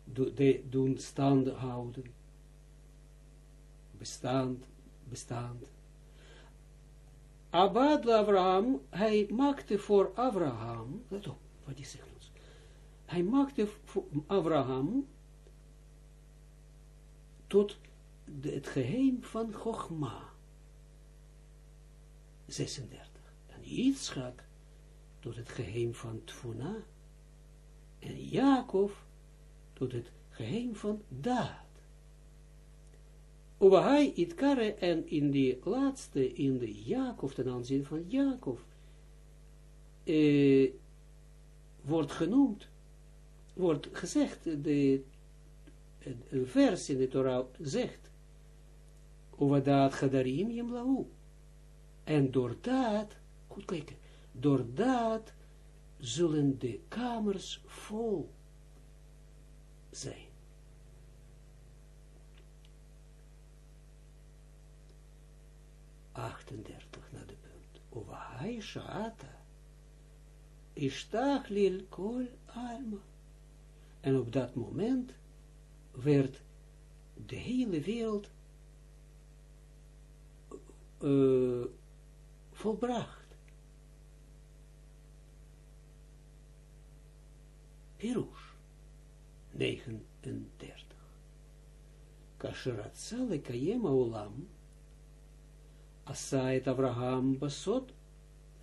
Do, de, doen stand houden. Bestand, bestand. Abad Abraham, hij maakte voor Abraham, let op, wat hij zegt. Hij maakte voor Abraham tot het geheim van Chogma. 36. En Yitzchak tot het geheim van Tfuna. En Jacob tot het geheim van Daad. Ubahai Itkare en in die laatste, in de Jacob, ten aanzien van Jacob, eh, wordt genoemd, wordt gezegd, de, een vers in de Torah zegt, Uvadat Chadarim Yemlau. En door dat, goed kijken, door dat zullen de kamers vol zijn. 38 naar de punt. Ovahai shata. Ishtach lil kol. En op dat moment werd de hele wereld uh, volbracht. Pirush 39. Kasherat sale kayem olam Asa het Abraham besot,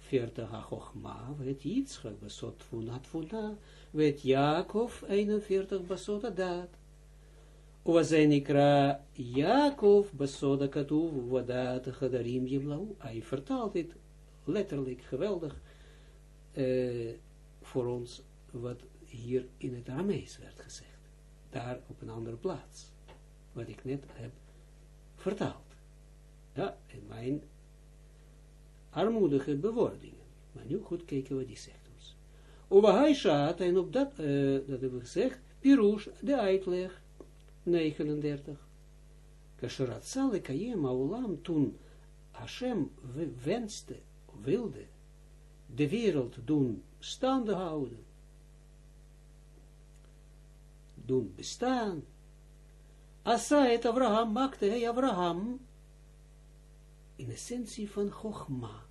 vierte ha-chochma, het Yitzchak besot funat funa, het Jacob 41 besot adat. Uwazenikra Jacob besot katuv, wadat chadarim jimlau. Hij vertaalt dit letterlijk geweldig voor ons wat hier in het Aramees werd gezegd. Daar op een andere plaats. Wat ik net heb vertaald. Ja, in mijn armoedige bewoordingen. Maar nu goed kijken wat die zegt ons. Over shaat, en op dat, uh, dat hebben we gezegd, Pirush, de uitleg, 39. Kasherat sale kayem aulam, toen Hashem wenste, wilde, de wereld doen staande houden, doen bestaan. Asa het Abraham maakte hij Abraham, in essentie van Chogma,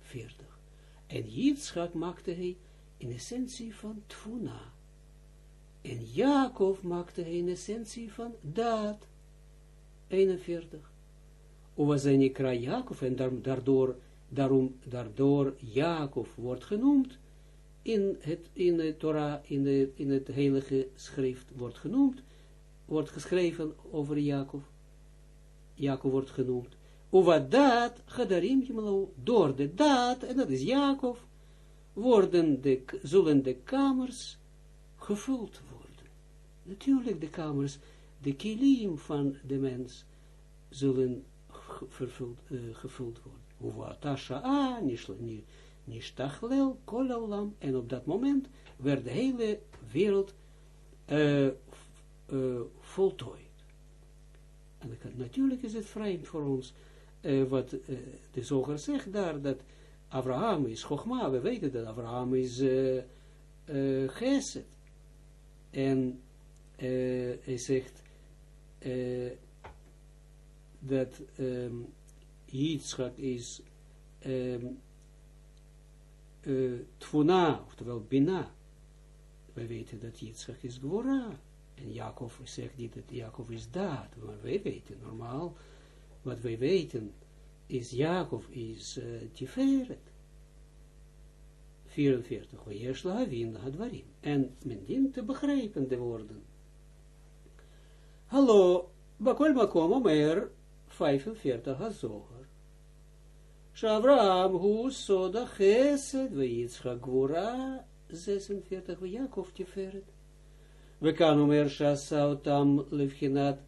40. En Yitzchak maakte hij in essentie van Tfuna. En Jacob maakte in essentie van Daad, 41. Over zijn ikra Jacob, en daardoor, daarom, daardoor Jacob wordt genoemd, in het, in de Torah, in, de, in het heilige schrift wordt genoemd, wordt geschreven over Jacob. Jacob wordt genoemd. Over dat, Gadarim door de daad, en dat is Jacob, worden de, zullen de kamers gevuld. Natuurlijk de kamers, de kilim van de mens, zullen vervuld, uh, gevuld worden. Over Tasha A, Nishtachlel, Kolaulam, en op dat moment werd de hele wereld uh, uh, voltooid. En natuurlijk is het vreemd voor ons, wat de zoger zegt daar, dat Abraham is Chogma, we weten dat Abraham is uh, Geset. En hij zegt dat um, Yitzchak is um, Tfuna, oftewel Bina. We weten dat Yitzchak is Gwora. En Jacob zegt niet dat Jacob is daad, maar wij weten normaal wat wij weten is Jacob is uh, Tiferet. 44. Wees lahavin hadwarim. En men dient te begrijpen de woorden. Hallo, bakol makom omer 45 hazoger. Shavram hu soda chesed ve Yitzchak gvura 46 ve Jacob Tiferet. We kan omer shasa otam levchinat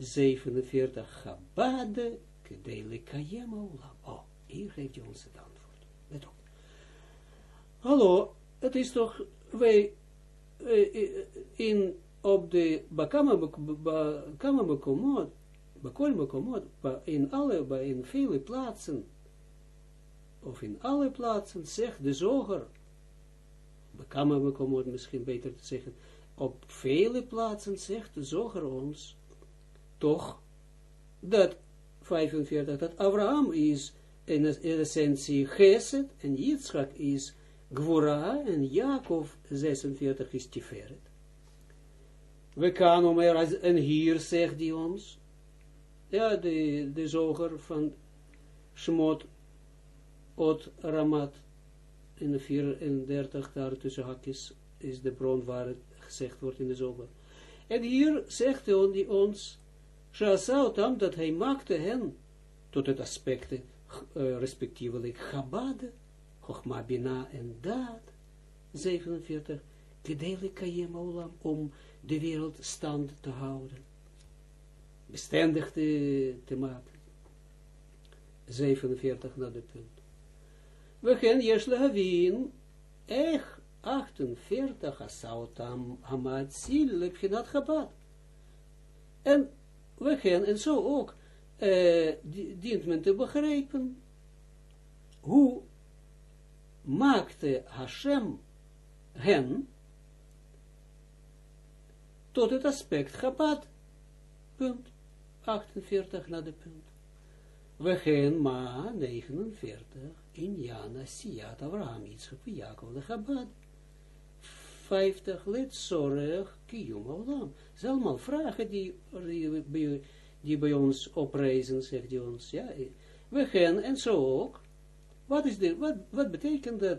47 Chabad, Kedele Kayema Olam. Oh, hier geeft hij ons het antwoord. Let. Hallo, het is toch, wij, in, op de Bakama Bekomot, Bakol Bekomot, in alle, in vele plaatsen, of in alle plaatsen, zegt de zoger, komen misschien beter te zeggen, op vele plaatsen zegt de zoger ons, toch, dat 45, dat Abraham is in, in essentie Geset, en Yitzchak is Gwora, en Jacob 46 is Tiferet. We kunnen maar, en hier zegt hij ons, ja, de, de zoger van Shemot Ot Ramat in de 34 daar tussen hakjes is de bron waar het gezegd wordt in de zoger. En hier zegt hij ons, Shasautam, dat hij maakte hen tot het aspecten, uh, respectievelijk Chabad, Chochma Bina en Daad, 47, Gedele Kayem Olam, om de wereld stand te houden, bestendig te, maken. 47 naar de punt. We gaan eerst Lehavin, echt 48, Asautam Hamatzil, Lepchinat Chabad. En we gaan, en zo ook, uh, dient men te begrijpen, hoe maakte Hashem hen tot het aspect Chabad. Punt. 48 naar de punt. We gaan maar 49 in Jana Siyat Abraham Yitzchak Jacob de Chabad. 50 let zorg kiyum olam. Ze allemaal vragen die, die, die bij ons oprezen, zegt hij ons. Ja, we gaan en zo ook. Wat, is de, wat, wat betekent dat?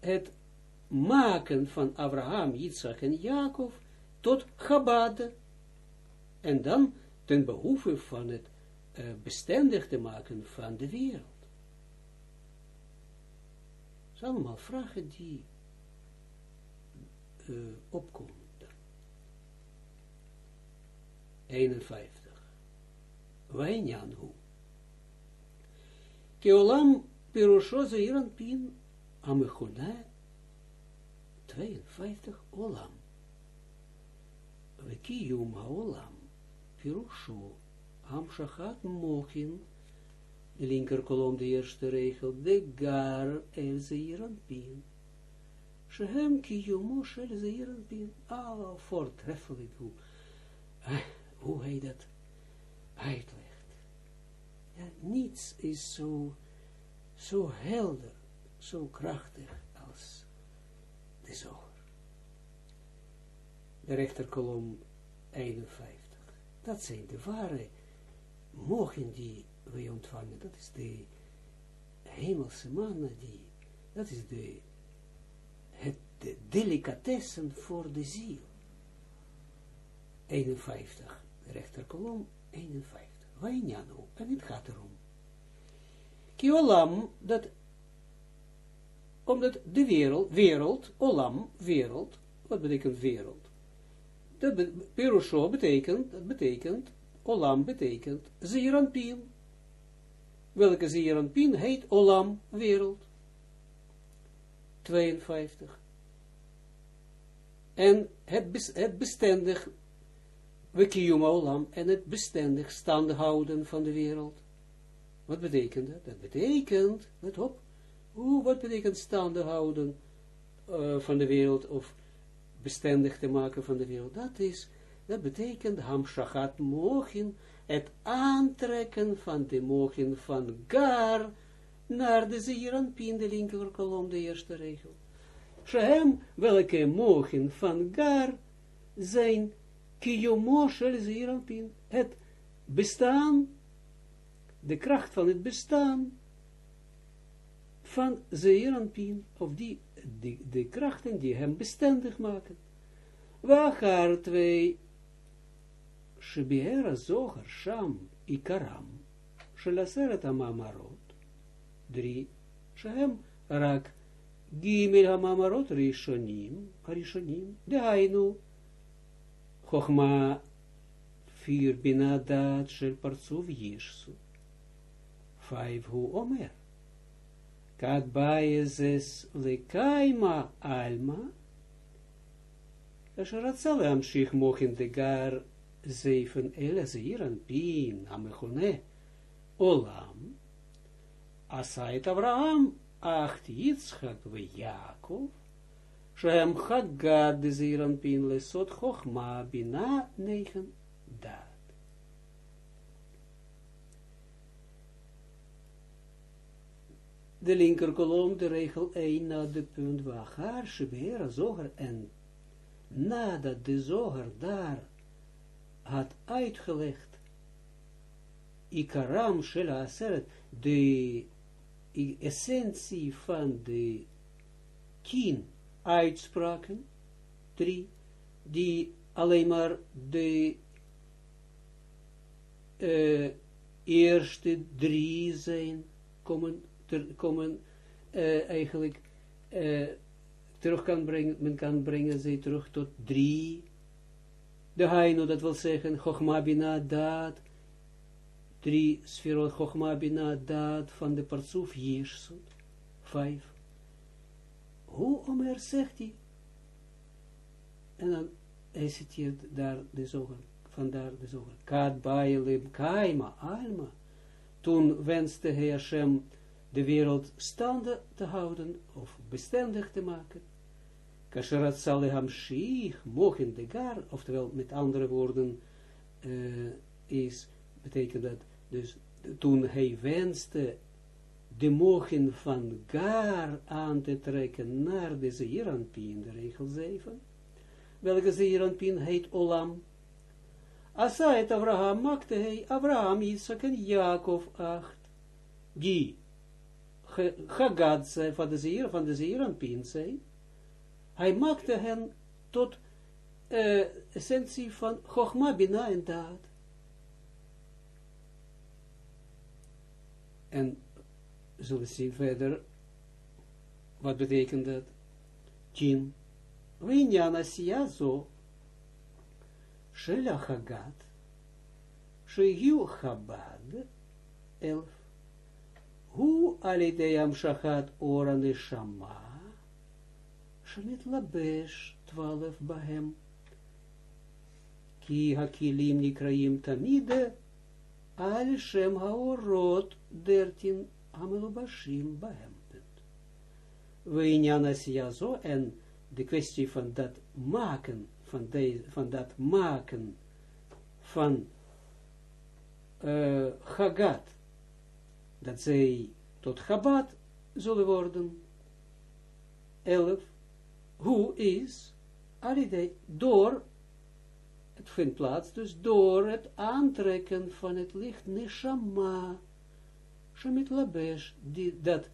Het maken van Abraham, Yitzchak en Jacob tot Chabad. En dan ten behoeve van het uh, bestendig te maken van de wereld. Dat zijn allemaal vragen die uh, opkomen. 51. Wijnjanhu. Keolam pirusho zeiran pin amechuna 52 olam. Vekiyum haolam pirusho amshachat mochin linker kolom de eerste regel, de gar el zeiran pin. Shehem kiyumo shel zeiran pin. Ah, voortreffelijk hoe, hoe hij dat uitlegt. Ja, niets is zo, zo helder, zo krachtig als de zoger. De rechterkolom 51. Dat zijn de ware mogen die wij ontvangen. Dat is de hemelse mannen die, dat is de, het, de delicatessen voor de ziel. 51, de rechterkolom, 51. Wijnjanu, en het gaat erom. Kiolam, dat, omdat de wereld, wereld, olam, wereld, wat betekent wereld? Dat be, Perusho betekent, dat betekent, olam betekent, Zeranpin. Welke Zeranpin heet olam, wereld. 52. En het, het bestendig Wekiyum olam en het bestendig stand houden van de wereld. Wat betekent dat? Dat betekent, let op, hoe, wat betekent staande houden uh, van de wereld, of bestendig te maken van de wereld? Dat is, dat betekent hamshachat mochin, het aantrekken van de mochin van gar, naar de zeeranpien, de linker kolom, de eerste regel. Shehem, welke mochin van gar, zijn Kiyomo shel zeeranpin. Het bestaan, de kracht van het bestaan van zeeranpin, of die, de, de krachten die hem bestendig maken. Wachar twee, Shebiera zoger sham ikaram, shelaseret amamarot, drie, shehem rak gimel amamarot rishonim, harishonim, dehainu, Chogma vier bina dat shel partsuv yishsu. Vijf hu omer. Kat baezes lekaima alma. Asher ratzal amshich mochin de gar zeven ele zeiran pin amechone olam. Asait Abraham, acht Yitzchak we Jacob, Shem Chagad de lesot Chochma bina negen daad. De linker kolom, de regel 1 na de punt waar haar Shebera zoger en nadat de zoger daar had uitgelegd Ikaram Shela Aseret, de essentie van de tien uitspraken, drie, die alleen maar de uh, eerste drie zijn, komen, ter, komen uh, eigenlijk uh, terug kan brengen, men kan brengen ze terug tot drie, de Haino, dat wil zeggen, Chochma Bina Daad, drie sferot Chochma Bina van de Partsuf Jirsut, vijf. Hoe Omer zegt hij? En dan hij citeert daar de zoger, vandaar de zoger. Kad Bailib Kaima Alma. Toen wenste hij Hashem de wereld staande te houden, of bestendig te maken. Kasherat Shich, mogen de gar, oftewel met andere woorden, uh, is, betekent dat, dus toen hij wenste de mogen van gar aan te trekken naar de Zeeranpien, de regel 7, welke Zeeranpien heet Olam. Asa het Abraham maakte hij Abraham, Isaac en Jacob acht, die Chagad van de Zeer, van de Zeeranpien zijn, hij maakte hen tot uh, essentie van Chochma, Bina en Daad. En zullen zien verder, wat betekent dat? Tien. Winyan Asiya zo, Shela Chagat, Chabad, elf. Hu alidei amshachat oran de shama, shemit labesh, 12 bahem, ki hakilim nikraim tamide, al shem haorot, 13 amelubashim bahem. Weinan Asiya zo, en de kwestie van dat maken, van, deze, van dat maken, van eh, uh, Hagat, dat zij tot Chabad zullen worden, elf, hoe is, alidei, door, het vindt plaats, dus door het aantrekken van het licht neshama, shemit labesh, die, dat,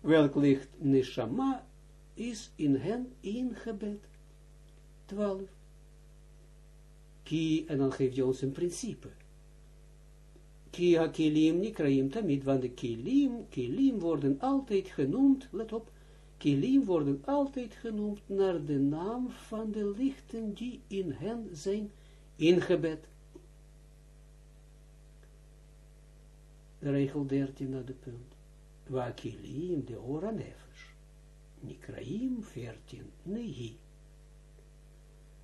welk licht neshama is in hen ingebed. 12. Ki, en dan geeft je ons een principe. Ki ha kilim nikraim tamid, want de kilim, kilim worden altijd genoemd, let op, kilim worden altijd genoemd naar de naam van de lichten die in hen zijn ingebed. De regel 13 naar de punt. Wa kilim de ora nefesh. Nikraim 14 nehi.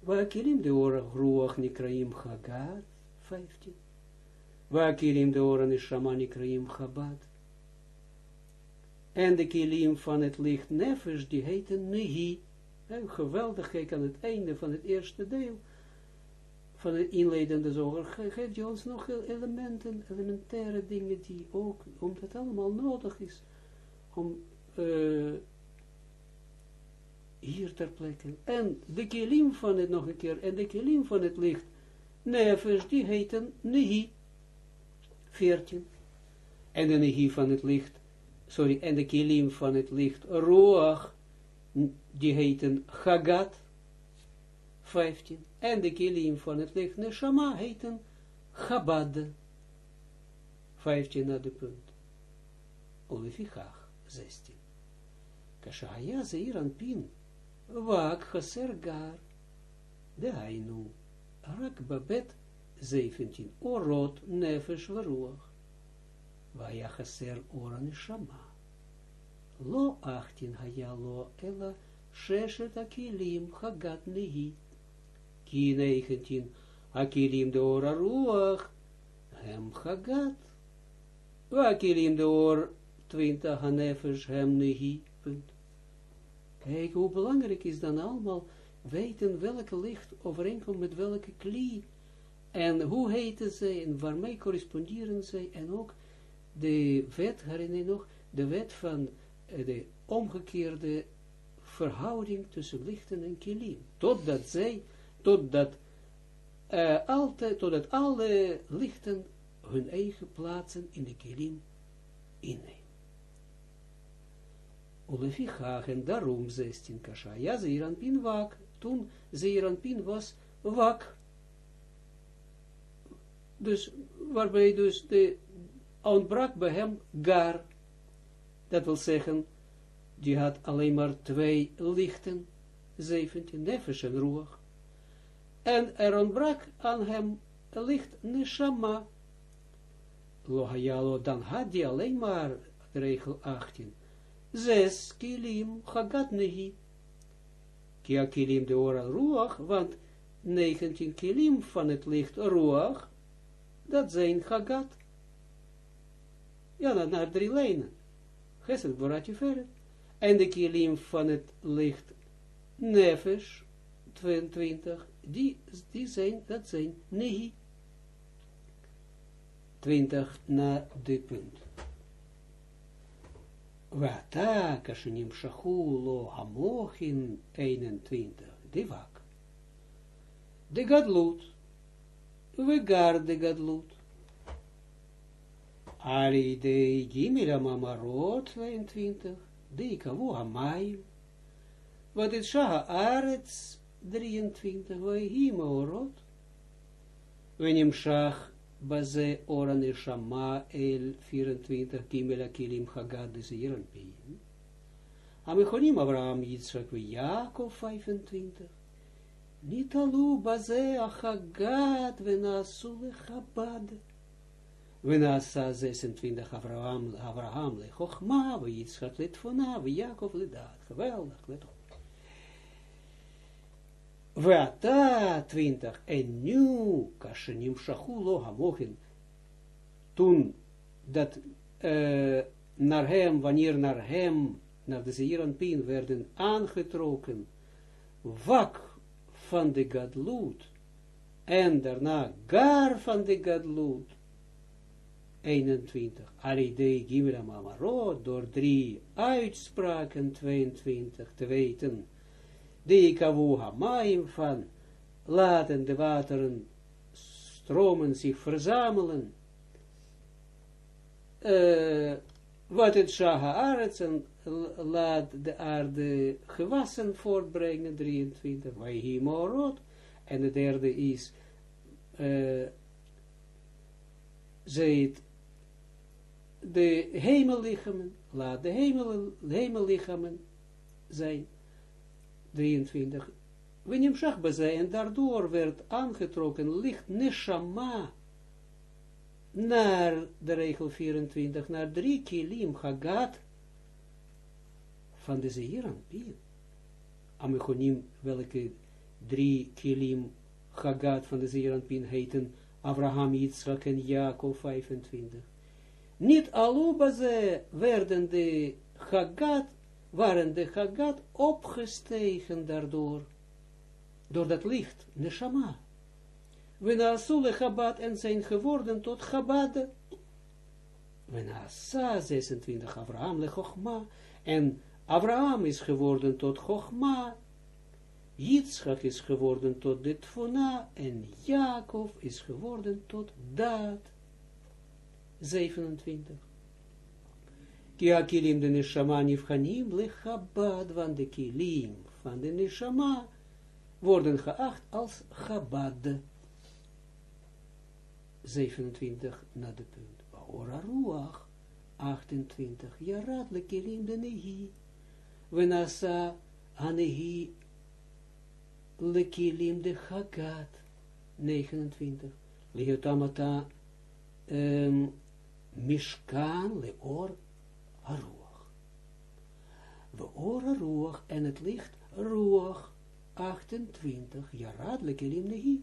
Wa kilim de ora ruach nikraim chagat 15. Wa kilim de ora neshama nikraim chabad en de kilim van het licht nefesh, die heten Nehi. En geweldig, kijk aan het einde van het eerste deel, van het inleidende zoger, geeft je ons nog elementen, elementaire dingen die ook, omdat het allemaal nodig is, om hier ter plekke. En de kilim van het, nog een keer, en de kilim van het licht, nefesh, die heten Nehi. 14. En de Nehi van het licht, sorry, en de kilim van het licht, roach, die heten Chagat, 15, en de kilim van het licht, Neshama, heten Chabad, 15 naar de punt. Olefichach, 16. Kashaya zeiran pin, wak chaser gar, de hainu, rak babet, 17, orot, nefesh, varuach. Vaya chaser oran shama. Lo achtin haya lo ela sheshet akilim hagat nehi. Ki neichentin akilim de ora ruach hem hagat. Akilim de or 20 hanefesh hem nehi. Kijk, hoe belangrijk is dan allemaal weten welke licht overeenkomt met welke klie, en hoe heten zij, en waarmee corresponderen zij, en ook de wet, herinner je nog, de wet van eh, de omgekeerde verhouding tussen lichten en kilim. Totdat zij, totdat, uh, altijd, totdat alle lichten hun eigen plaatsen in de kilim innemen. Olefichach, en daarom 16 kasha. Ja, Pin wak. Toen Pin was wak. Dus, waarbij dus de ontbrak bij hem gar. Dat wil zeggen, die had alleen maar twee lichten, 17, nefesh en ruach. En er ontbrak aan hem licht neshama. Lohayalo, dan had hij alleen maar, regel 18, zes kilim chagat nehi. Kia kilim de ora ruach, want 19 kilim van het licht ruach, dat zijn chagat. Ja, naar, naar drie lijnen. Gesed, Boratje verder. En de kilim van het licht nefesh, 22, die, die zijn, dat zijn nehi. 20 na de punt. Wata kashinim shachu lo hamochin 21, de wak. De gadlut, we gar de gadlut. Ari de gimila mamarot 22, de kavu hamayim. Wat is shaha arets 23, we hima orot. Wenim shach baze oran shama el 24, gimela kilim hagad de zeiran pin. Amechonim Abraham Yitzchak we Jacob 25. Niet alu baze achagad venasu lechabad. Venasa 26 Abraham, Abraham le Chochma, we Yitzchak le Tfona, we Jacob le Dat. Geweldig, let op. Weata 20, en nu, kashenim hamochen, toen dat uh, naar hem, wanneer naar hem, naar de Zeeranpien werden aangetrokken, wak van de gadloed, en daarna gar van de gadloed, 21, Alidei Gimra Mamarot, door drie uitspraken, 22, te weten, de kavu hamaim van, laten de wateren stromen zich verzamelen, uh, wat het shaha laat de aarde gewassen voortbrengen, 23, wij morot, en de derde is, uh, het de hemellichamen, laat de hemel, hemellichamen zijn, 23, Wenim Shachbazai, en daardoor werd aangetrokken licht Neshama naar de regel 24, naar drie kilim Hagat van de Zeeranpien. Amechonim, welke drie kilim Hagat van de Zeeranpien heten Abraham, Yitzchak en Jacob 25. Niet alubaze werden de Hagat waren de Hagat opgestegen daardoor, door dat licht, Neshama. We naasule Chabad en zijn geworden tot Chabad. We naasa 26 Abraham le Chochma en Abraham is geworden tot Chochma. Yitzchak is geworden tot de Tfona en Jacob is geworden tot Daad. 27. Kia kilim de neshama nifchanim lechabad, van de kilim van de neshama worden geacht als chabad. 27 na de punt. Ora ruach, 28. Yarad le kilim de. Venasa anehi le kilim de chagat. 29. Liotamata um, mishkan le or ruach. We ora ruach en het licht ruach 28, jarad le kelim nehi,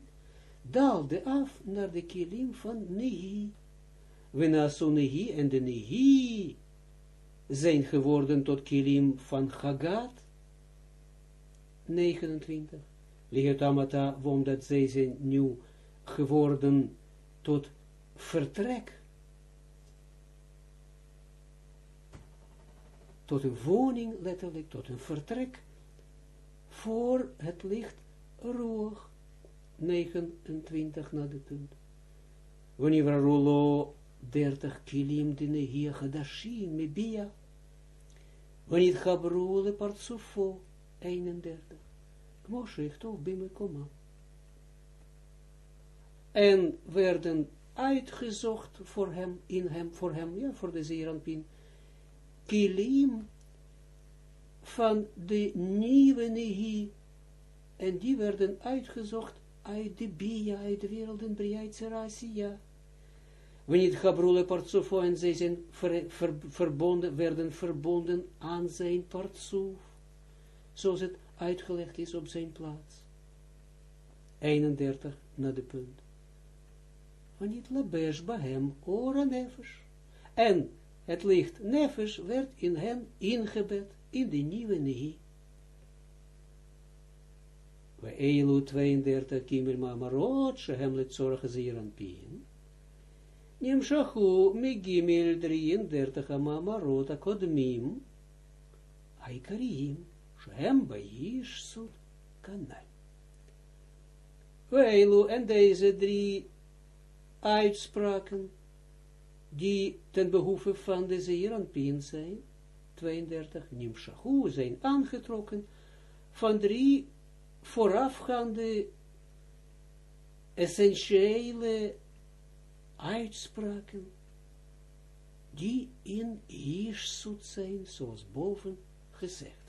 daalde af naar de kilim van nehi. We nasu nehi en de nehi zijn geworden tot kilim van Hagat, 29. Ligetamata, omdat zij zijn nu geworden tot vertrek, tot een woning, letterlijk, tot een vertrek, voor het licht roog, 29 naar de punt. Wanneer Rolo 30 kilim dine hier gedashim mebia, wanneer Gabrule partsufo 31. Kmoshe ichtov bimekoma. En werden uitgezocht voor hem, in hem, voor hem, ja, voor de Zeranpin, kilim van de nieuwe nehi, en die werden uitgezocht uit de bia, uit de wereld in Briaitserasiya. Wanneer Gabrule Partsufo en zij zijn ver, ver, verbonden, werden verbonden aan zijn Partsuf, zoals het uitgelegd is op zijn plaats. 31 naar de punt. Wanneer labesh bahem ora nefesh. En het licht nefesh werd in hen ingebed in de nieuwe nehi. We Eilu 32 kimel mamarot, shehem letzorach ziran pin. Nimshachu migimel 33 mamarot akodmim. Aikarim, shehem baish sud kanal. We Eilu en deze drie uitspraken, die ten behoeve van de Zeeranpien zijn, 32, Nimshachu, zijn aangetrokken van drie voorafgaande essentiële uitspraken, die in Jirsut zijn, zoals boven gezegd.